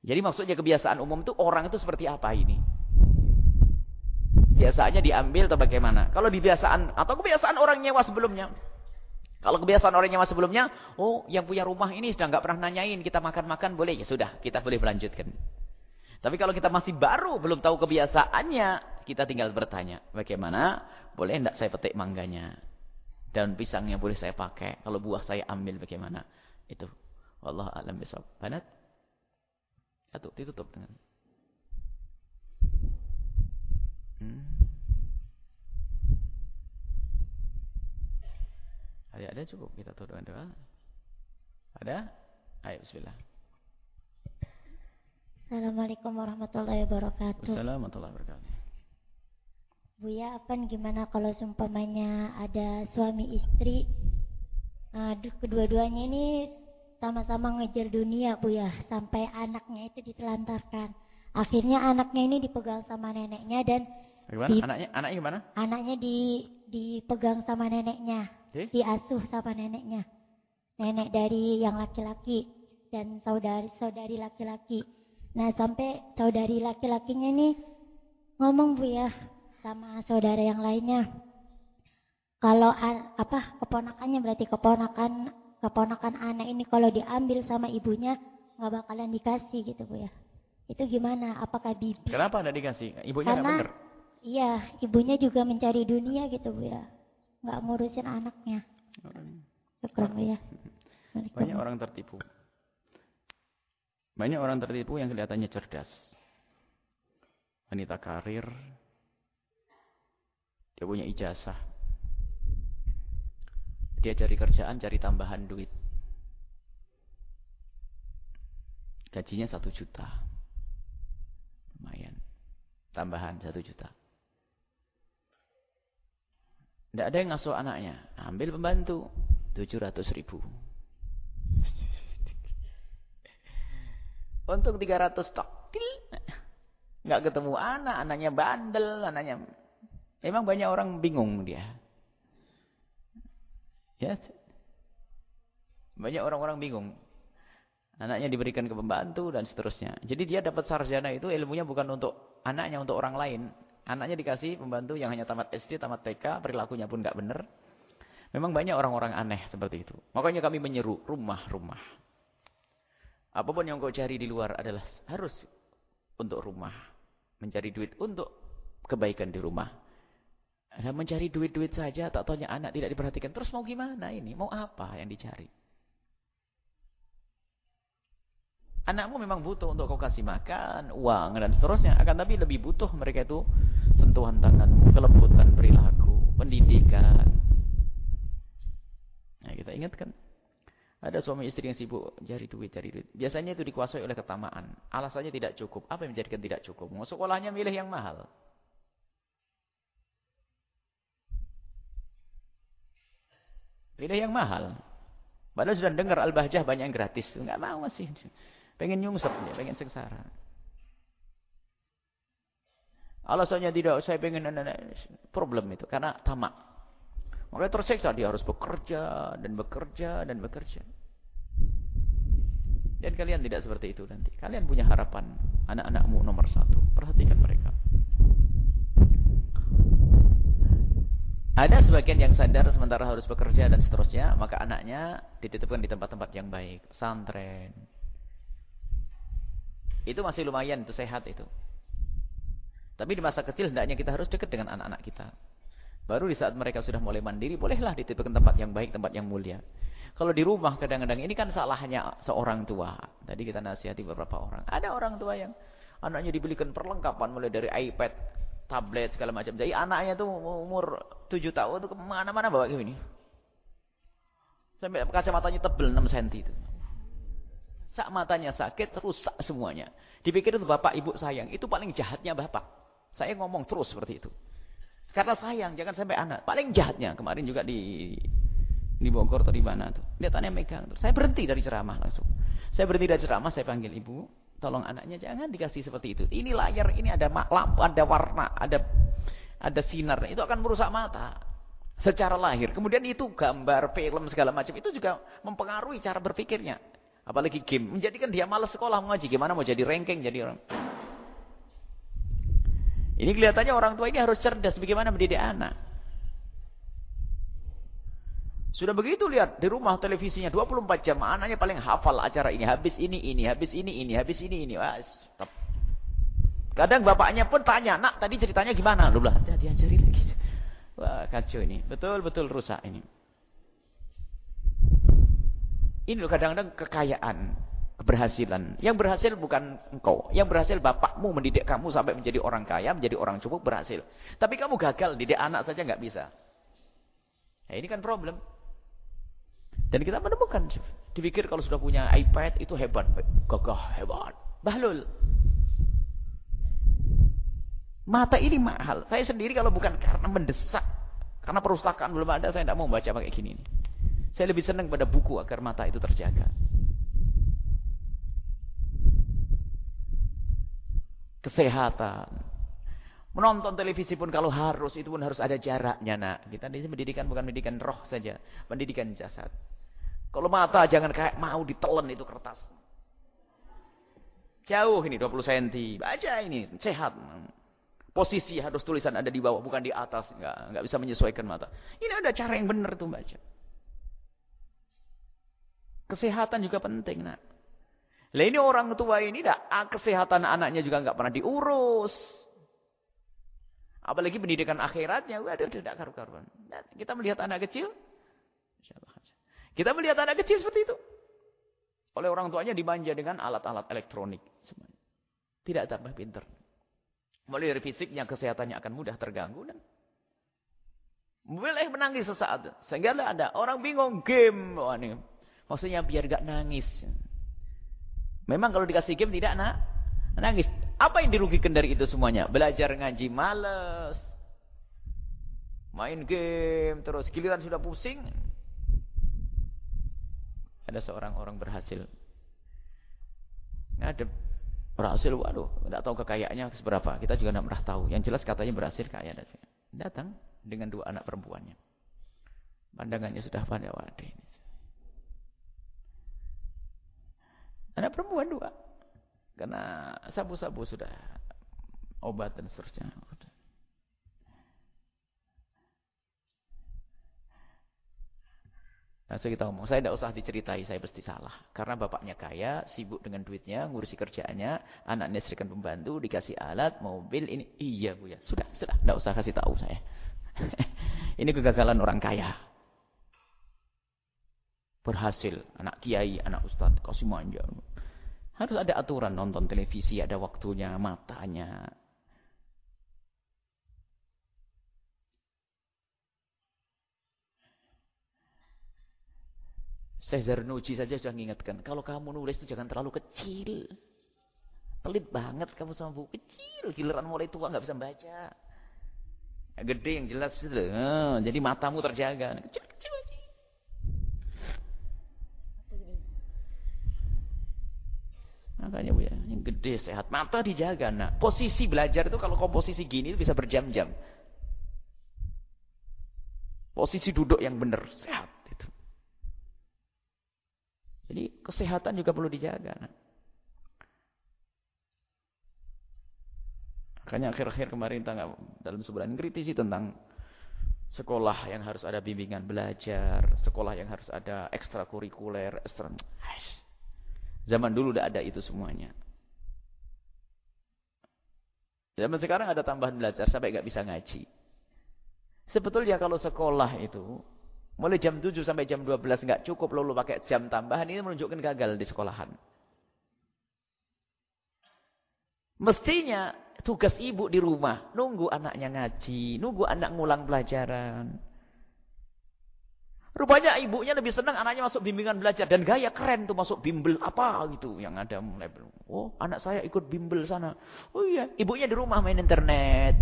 A: Jadi maksudnya kebiasaan umum itu orang itu seperti apa ini? Biasanya diambil atau bagaimana? Kalau kebiasaan, atau kebiasaan orang nyewa sebelumnya. Kalau kebiasaan orang nyewa sebelumnya, oh yang punya rumah ini sudah nggak pernah nanyain, kita makan-makan boleh, ya sudah, kita boleh melanjutkan. Tapi kalau kita masih baru, belum tahu kebiasaannya, kita tinggal bertanya, bagaimana? Boleh tidak saya petik mangganya? Dan pisangnya boleh saya pakai. Kalau buah saya ambil bagaimana? Itu. Allah alam besok. Banat? Satu, ditutup dengan. Hmm. Ada, ada cukup kita tutup dengan doa. Ada? Ayo, bismillah.
D: Assalamualaikum warahmatullahi wabarakatuh.
A: Assalamualaikum warahmatullahi wabarakatuh.
D: Buya, apa gimana kalau seumpamanya ada suami istri, aduh kedua-duanya ini sama-sama ngejar dunia Bu ya, sampai anaknya itu ditelantarkan. Akhirnya anaknya ini dipegang sama neneknya dan
A: Gimana?
D: Di-
A: Anaknya anaknya gimana?
D: anaknya di dipegang sama neneknya,
A: Eh?
D: diasuh sama neneknya. Nenek dari yang laki-laki dan saudari-saudari laki-laki. Nah, sampai saudari laki-lakinya ini ngomong Bu ya sama saudara yang lainnya. Kalau apa keponakannya berarti keponakan keponakan anak ini kalau diambil sama ibunya nggak bakalan dikasih gitu Bu ya. Itu gimana? Apakah bibi?
A: Kenapa ada dikasih? Ibunya
D: Karena
A: bener.
D: iya, ibunya juga mencari dunia gitu Bu ya. Nggak ngurusin anaknya. Bu ya.
A: Banyak orang tertipu. Banyak orang tertipu yang kelihatannya cerdas. Wanita karir. Dia punya ijazah. Dia cari kerjaan, cari tambahan duit. Gajinya satu juta. Lumayan. Tambahan satu juta. Tidak ada yang ngasuh anaknya. Ambil pembantu. 700 ribu. Untung 300 tok. Nggak ketemu anak, anaknya bandel, anaknya. Memang banyak orang bingung dia. Ya. Banyak orang-orang bingung. Anaknya diberikan ke pembantu dan seterusnya. Jadi dia dapat sarjana itu ilmunya bukan untuk anaknya, untuk orang lain. Anaknya dikasih pembantu yang hanya tamat SD, tamat TK, perilakunya pun nggak benar. Memang banyak orang-orang aneh seperti itu. Makanya kami menyeru rumah-rumah. Apa pun yang kau cari di luar adalah harus untuk rumah. Mencari duit untuk kebaikan di rumah. Dan mencari duit-duit saja, tak tanya anak tidak diperhatikan. Terus mau gimana ini? Mau apa yang dicari? Anakmu memang butuh untuk kau kasih makan, uang, dan seterusnya. Akan tapi lebih butuh mereka itu sentuhan tanganmu, kelembutan perilaku, pendidikan. Nah, kita ingatkan. Ada suami istri yang sibuk cari duit, cari duit. Biasanya itu dikuasai oleh ketamaan. Alasannya tidak cukup. Apa yang menjadikan tidak cukup? Mau sekolahnya milih yang mahal. Pilih yang mahal. Padahal sudah dengar Al-Bahjah banyak yang gratis. Enggak mau masih. Pengen nyungsep dia, pengen sengsara. Alasannya tidak, saya pengen problem itu. Karena tamak. Makanya tersiksa dia harus bekerja dan bekerja dan bekerja. Dan kalian tidak seperti itu nanti. Kalian punya harapan. Anak-anakmu nomor satu. Perhatikan mereka. Ada sebagian yang sadar sementara harus bekerja dan seterusnya. Maka anaknya dititipkan di tempat-tempat yang baik. Santren. Itu masih lumayan, itu sehat itu. Tapi di masa kecil hendaknya kita harus dekat dengan anak-anak kita. Baru di saat mereka sudah mulai mandiri, bolehlah dititipkan tempat yang baik, tempat yang mulia. Kalau di rumah kadang-kadang ini kan salahnya seorang tua. Tadi kita nasihati beberapa orang. Ada orang tua yang anaknya dibelikan perlengkapan mulai dari iPad, tablet, segala macam. Jadi anaknya tuh umur 7 tahun tuh ke mana-mana bawa kayak gini. Sampai kacamatanya tebel 6 cm itu. Sak matanya sakit, rusak semuanya. Dipikir itu bapak ibu sayang. Itu paling jahatnya bapak. Saya ngomong terus seperti itu. Karena sayang, jangan sampai anak. Paling jahatnya. Kemarin juga di di Bogor atau di mana tuh. Lihatannya megang. Terus saya berhenti dari ceramah langsung. Saya berhenti dari ceramah, saya panggil ibu. Tolong anaknya jangan dikasih seperti itu. Ini layar, ini ada lampu, ada warna, ada ada sinar. Itu akan merusak mata. Secara lahir. Kemudian itu gambar, film, segala macam. Itu juga mempengaruhi cara berpikirnya. Apalagi game. Menjadikan dia malas sekolah mengaji. Gimana mau jadi ranking, jadi orang. Ini kelihatannya orang tua ini harus cerdas bagaimana mendidik anak. Sudah begitu lihat di rumah televisinya 24 jam anaknya paling hafal acara ini, habis ini ini, habis ini ini, habis ini ini. Wah, stop. Kadang bapaknya pun tanya, "Nak, tadi ceritanya gimana?" Lu bilang, "Dia diajari lagi." Wah, kacau ini. Betul-betul rusak ini. Ini kadang-kadang kekayaan, keberhasilan. Yang berhasil bukan engkau. Yang berhasil bapakmu mendidik kamu sampai menjadi orang kaya, menjadi orang cukup, berhasil. Tapi kamu gagal, didik anak saja nggak bisa. Nah, ini kan problem. Dan kita menemukan. Dipikir kalau sudah punya iPad itu hebat. Gagah, hebat. Bahlul. Mata ini mahal. Saya sendiri kalau bukan karena mendesak. Karena perpustakaan belum ada, saya tidak mau baca pakai gini. Saya lebih senang pada buku agar mata itu terjaga. Kesehatan. Menonton televisi pun kalau harus, itu pun harus ada jaraknya nak. Kita di sini pendidikan bukan pendidikan roh saja, pendidikan jasad. Kalau mata jangan kayak mau ditelan itu kertas. Jauh ini 20 cm, baca ini, sehat. Posisi harus tulisan ada di bawah, bukan di atas. Enggak, enggak bisa menyesuaikan mata. Ini ada cara yang benar tuh baca. Kesehatan juga penting nak. Lah ini orang tua ini dah kesehatan anaknya juga enggak pernah diurus. Apalagi pendidikan akhiratnya, waduh tidak karu-karuan. Nah, kita melihat anak kecil, kita melihat anak kecil seperti itu. Oleh orang tuanya dimanja dengan alat-alat elektronik. Tidak tambah pinter. Mulai dari fisiknya, kesehatannya akan mudah terganggu. Dan boleh menangis sesaat. Sehingga ada orang bingung game. Wah, ini. Maksudnya biar gak nangis. Memang kalau dikasih game tidak nak nangis. Apa yang dirugikan dari itu semuanya? Belajar ngaji males. Main game terus giliran sudah pusing. Ada seorang orang berhasil. Ngadep. Berhasil, waduh. Tidak tahu kekayaannya seberapa. Kita juga tidak pernah tahu. Yang jelas katanya berhasil kaya. Datang dengan dua anak perempuannya. Pandangannya sudah pada wadah. Anak perempuan dua. Karena sabu-sabu sudah obat dan seterusnya. Nah, so kita ngomong, saya tidak usah diceritai, saya pasti salah. Karena bapaknya kaya, sibuk dengan duitnya, ngurusi kerjaannya, anaknya serikan pembantu, dikasih alat, mobil, ini. Iya bu ya, sudah, sudah, tidak usah kasih tahu saya. ini kegagalan orang kaya. Berhasil, anak kiai, anak ustadz, kasih manja. Harus ada aturan nonton televisi, ada waktunya, matanya. Syekh Zarnuji saja sudah mengingatkan, kalau kamu nulis itu jangan terlalu kecil. Pelit banget kamu sama buku kecil, giliran mulai tua nggak bisa baca. Gede yang jelas itu. Hmm, jadi matamu terjaga. Kecil-kecil Makanya Bu ya, yang gede sehat, mata dijaga. Nah, posisi belajar itu kalau komposisi gini bisa berjam-jam. Posisi duduk yang benar, sehat itu. Jadi kesehatan juga perlu dijaga. Nah. Makanya akhir-akhir kemarin tanggal dalam sebulan kritisi tentang sekolah yang harus ada bimbingan belajar, sekolah yang harus ada ekstrakurikuler, ekstra Zaman dulu udah ada itu semuanya. Zaman sekarang ada tambahan belajar sampai nggak bisa ngaji. Sebetulnya kalau sekolah itu mulai jam 7 sampai jam 12 nggak cukup lalu pakai jam tambahan ini menunjukkan gagal di sekolahan. Mestinya tugas ibu di rumah nunggu anaknya ngaji, nunggu anak ngulang pelajaran. Rupanya ibunya lebih senang anaknya masuk bimbingan belajar. Dan gaya keren tuh masuk bimbel apa gitu. Yang ada mulai. Oh anak saya ikut bimbel sana. Oh iya. Ibunya di rumah main internet.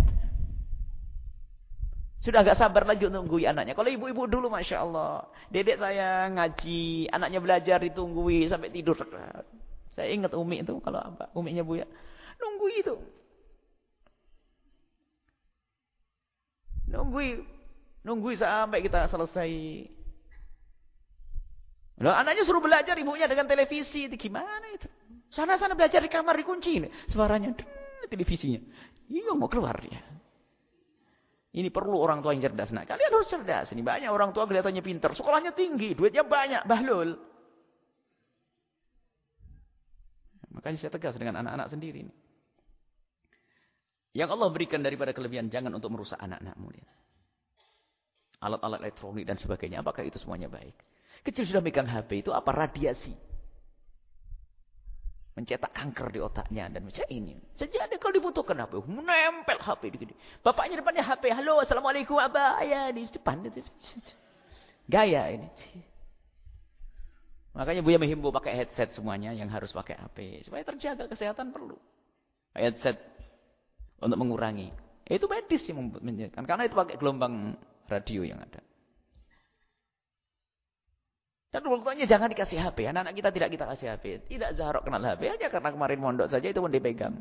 A: Sudah gak sabar lagi untuk nunggui anaknya. Kalau ibu-ibu dulu Masya Allah. Dedek saya ngaji. Anaknya belajar ditunggui sampai tidur. Saya ingat Umi itu. Kalau apa? Uminya Bu ya. Nunggui itu. Nunggui. Nunggui sampai kita selesai. Loh, anaknya suruh belajar ibunya dengan televisi. Itu gimana itu? Sana-sana belajar di kamar dikunci. Suaranya televisinya. Iya mau keluar dia. Ini perlu orang tua yang cerdas. Nah, kalian harus cerdas. Ini banyak orang tua kelihatannya pintar. Sekolahnya tinggi. Duitnya banyak. Bahlul. Makanya saya tegas dengan anak-anak sendiri. Yang Allah berikan daripada kelebihan. Jangan untuk merusak anak-anakmu. Alat-alat elektronik dan sebagainya. Apakah itu semuanya baik? Kecil sudah megang HP itu apa? Radiasi. Mencetak kanker di otaknya dan macam ini. Sejak kalau dibutuhkan HP, menempel HP gini. Bapaknya depannya HP, halo, assalamualaikum abah, ayah di depan. Gaya ini. Makanya Buya menghimbau pakai headset semuanya yang harus pakai HP. Supaya terjaga kesehatan perlu. Headset untuk mengurangi. Itu medis yang menjadikan. Karena itu pakai gelombang radio yang ada. Dan waktunya jangan dikasih HP. Anak-anak kita tidak kita kasih HP. Tidak Zahrok kenal HP aja karena kemarin mondok saja itu pun dipegang.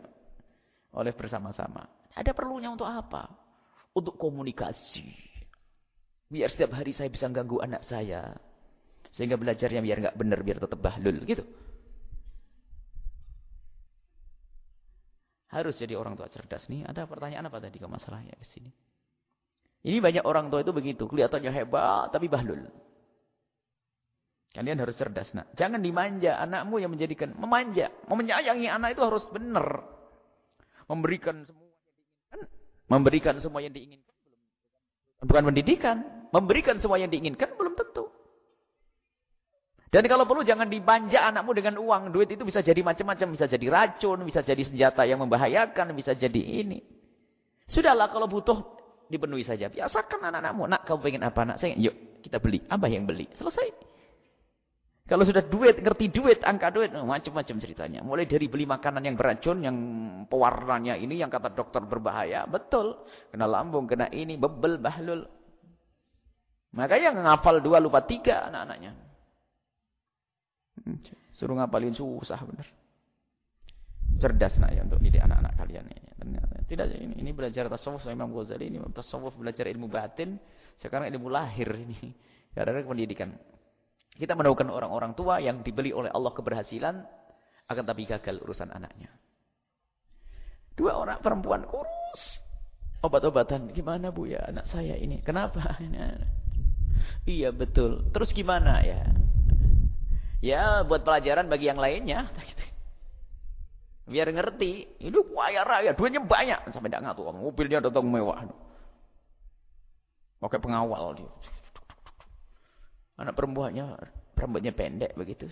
A: oleh bersama-sama. Ada perlunya untuk apa? Untuk komunikasi. Biar setiap hari saya bisa ganggu anak saya. Sehingga belajarnya biar nggak benar, biar tetap bahlul. Gitu. Harus jadi orang tua cerdas nih. Ada pertanyaan apa tadi ke masalahnya di sini? Ini banyak orang tua itu begitu. Kelihatannya hebat, tapi bahlul. Kalian harus cerdas. Nak. Jangan dimanja. Anakmu yang menjadikan. Memanja. Menyayangi anak itu harus benar. Memberikan semua yang diinginkan. Memberikan semua yang diinginkan. Bukan pendidikan. Memberikan semua yang diinginkan belum tentu. Dan kalau perlu jangan dibanja anakmu dengan uang. Duit itu bisa jadi macam-macam. Bisa jadi racun, bisa jadi senjata yang membahayakan, bisa jadi ini. Sudahlah kalau butuh dipenuhi saja. Biasakan anak-anakmu. Nak kamu pengen apa? Nak saya, yuk kita beli. Apa yang beli? Selesai. Kalau sudah duit, ngerti duit, angka duit, oh, macam-macam ceritanya. Mulai dari beli makanan yang beracun, yang pewarnanya ini, yang kata dokter berbahaya. Betul. Kena lambung, kena ini, bebel, bahlul. Makanya ngapal dua, lupa tiga anak-anaknya. Suruh ngapalin susah benar. Cerdas nak ya untuk didik anak-anak kalian ini. Tidak ini, ini belajar tasawuf sama Imam Ghazali ini tasawuf belajar ilmu batin, sekarang ilmu lahir ini. Karena pendidikan. Kita menemukan orang-orang tua yang dibeli oleh Allah keberhasilan akan tapi gagal urusan anaknya. Dua orang perempuan kurus. Obat-obatan, gimana Bu ya anak saya ini? Kenapa? Iya betul. Terus gimana ya? Ya buat pelajaran bagi yang lainnya. Biar ngerti. Ini kaya raya. Duitnya banyak. Sampai tidak ngatur. Mobilnya datang mewah. Pakai pengawal dia. Anak perempuannya rambutnya pendek begitu.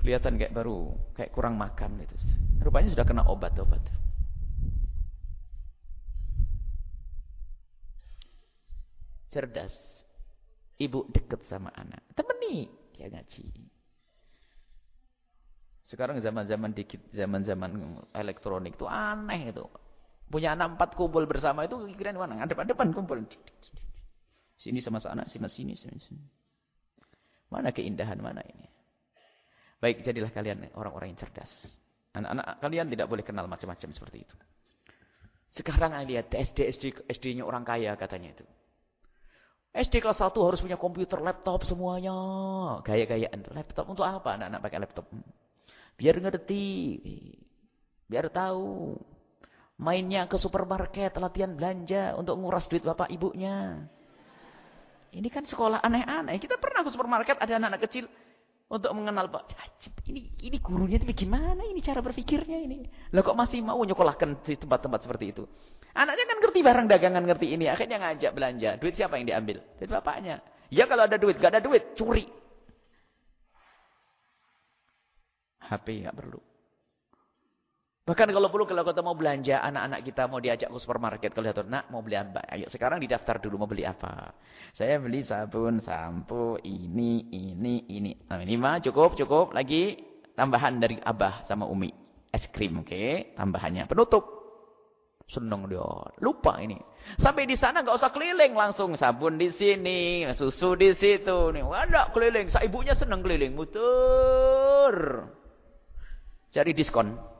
A: Kelihatan kayak baru kayak kurang makan itu. Rupanya sudah kena obat-obat. Cerdas. Ibu deket sama anak. Temeni dia ngaji. Sekarang zaman-zaman dikit, zaman-zaman elektronik itu aneh itu. Punya anak empat kumpul bersama itu kira mana? Depan-depan kumpul. Sini sama sana, sini sini, sini. sini. Mana keindahan mana ini? Baik, jadilah kalian orang-orang yang cerdas. Anak-anak kalian tidak boleh kenal macam-macam seperti itu. Sekarang lihat SD SD SD-nya orang kaya katanya itu. SD kelas 1 harus punya komputer, laptop semuanya. Gaya-gayaan. Laptop untuk apa anak-anak pakai laptop? Biar ngerti. Biar tahu. Mainnya ke supermarket, latihan belanja untuk nguras duit bapak ibunya. Ini kan sekolah aneh-aneh. Kita pernah ke supermarket, ada anak-anak kecil untuk mengenal Pak. Ini ini gurunya itu gimana ini cara berpikirnya ini. Lah kok masih mau nyekolahkan di tempat-tempat seperti itu. Anaknya kan ngerti barang dagangan, ngerti ini. Akhirnya ngajak belanja. Duit siapa yang diambil? Duit bapaknya. Ya kalau ada duit, gak ada duit, curi. HP nggak perlu. Bahkan kalau perlu kalau kita mau belanja, anak-anak kita mau diajak ke supermarket, kalau lihat nak mau beli apa? Ayo sekarang didaftar dulu mau beli apa. Saya beli sabun, sampo, ini, ini, ini. Nah, ini mah cukup, cukup. Lagi tambahan dari abah sama umi. Es krim, oke? Okay? Tambahannya penutup. Seneng dia. Lupa ini. Sampai di sana nggak usah keliling langsung sabun di sini, susu di situ. Nih, ada keliling. Sa ibunya seneng keliling, muter. Cari diskon.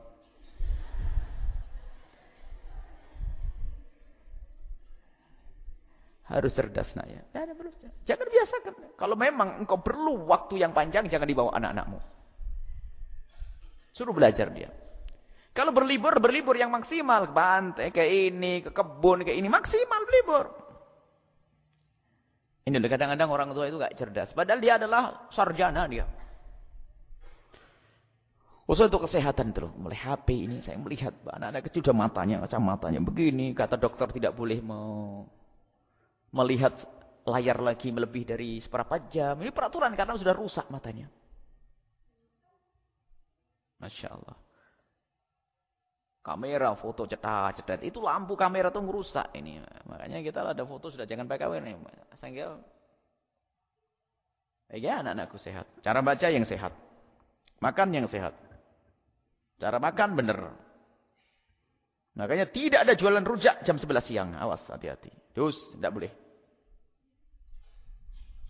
A: Harus cerdas nak ya. Jangan biasakan. Kalau memang engkau perlu waktu yang panjang, jangan dibawa anak-anakmu. Suruh belajar dia. Kalau berlibur, berlibur yang maksimal. Ke pantai, ke ini, ke kebun, ke ini. Maksimal berlibur. Ini kadang-kadang orang tua itu gak cerdas. Padahal dia adalah sarjana dia. Khusus untuk kesehatan loh. Mulai HP ini saya melihat anak-anak kecil sudah matanya, matanya begini. Kata dokter tidak boleh mau melihat layar lagi melebih dari seberapa jam. Ini peraturan karena sudah rusak matanya. Masya Allah. Kamera, foto cetak-cetak. Itu lampu kamera tuh ngerusak ini. Makanya kita ada foto sudah jangan pakai ini. Sehingga ya anak-anakku sehat. Cara baca yang sehat. Makan yang sehat. Cara makan benar. Makanya tidak ada jualan rujak jam 11 siang. Awas, hati-hati. Terus, tidak boleh.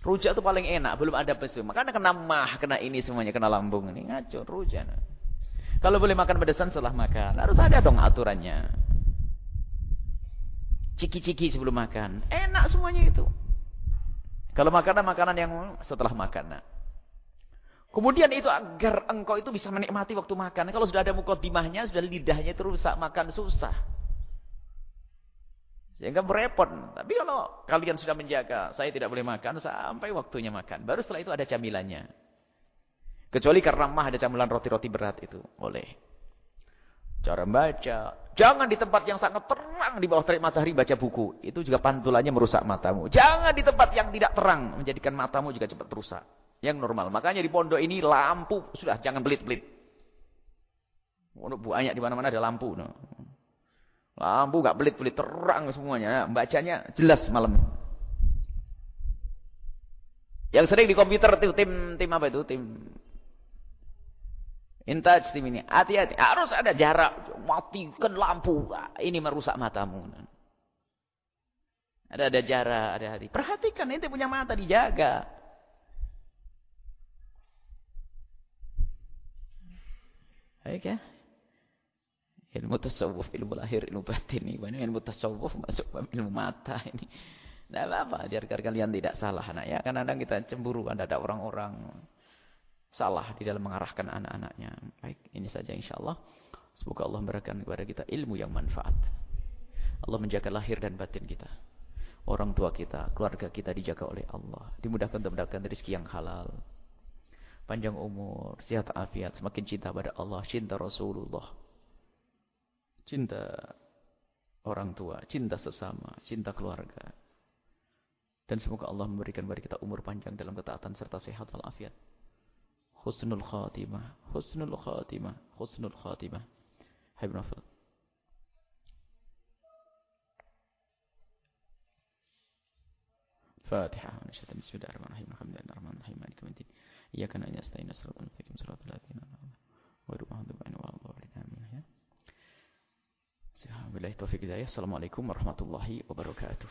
A: Rujak itu paling enak, belum ada pesu. Makanya kena mah, kena ini semuanya, kena lambung ini. Ngaco, rujak. Kalau boleh makan pedesan setelah makan. Harus ada dong aturannya. Ciki-ciki sebelum makan. Enak semuanya itu. Kalau makanan, makanan yang setelah makan. Nah. Kemudian itu agar engkau itu bisa menikmati waktu makan. Kalau sudah ada mukodimahnya, sudah lidahnya itu rusak, makan susah. Sehingga berepot. Tapi kalau kalian sudah menjaga, saya tidak boleh makan sampai waktunya makan. Baru setelah itu ada camilannya. Kecuali karena mah ada camilan roti-roti berat itu. Boleh. Cara baca. Jangan di tempat yang sangat terang di bawah terik matahari baca buku. Itu juga pantulannya merusak matamu. Jangan di tempat yang tidak terang. Menjadikan matamu juga cepat rusak. Yang normal. Makanya di pondok ini lampu. Sudah jangan belit-belit. Banyak di mana-mana ada lampu. Lampu gak belit-belit terang semuanya. Bacanya jelas malam. Yang sering di komputer itu tim tim apa itu? Tim Intaj tim ini. Hati-hati. Harus ada jarak. Matikan lampu. Ini merusak matamu. Ada ada jarak. Ada hati. Perhatikan. Ini punya mata. Dijaga. Baik ya. Ilmu tasawuf, ilmu lahir, ilmu batin. Ini ilmu tasawuf masuk ilmu mata ini. Tidak apa-apa. Biar kalian tidak salah. Anak ya. Kadang-kadang kita cemburu. Ada orang-orang salah di dalam mengarahkan anak-anaknya. Baik, ini saja insyaAllah. Semoga Allah memberikan kepada kita ilmu yang manfaat. Allah menjaga lahir dan batin kita. Orang tua kita, keluarga kita dijaga oleh Allah. Dimudahkan untuk mendapatkan rezeki yang halal. Panjang umur, sehat afiat, semakin cinta pada Allah, cinta Rasulullah Cinta orang tua, cinta sesama, cinta keluarga. Dan semoga Allah memberikan kepada kita umur panjang dalam ketaatan serta sehat walafiat. husnul khatimah husnul khatimah husnul khatimah Habib Nafal فاتحة ونشهد بسم الله الرحمن الرحيم الحمد لله الرحمن الرحيم مالك يوم الدين إياك نعبد ونستعين صراط المستقيم صراط الذين أنعمت غير المغضوب عليهم ولا الضالين آمين بالله التوفيق السلام عليكم ورحمة الله وبركاته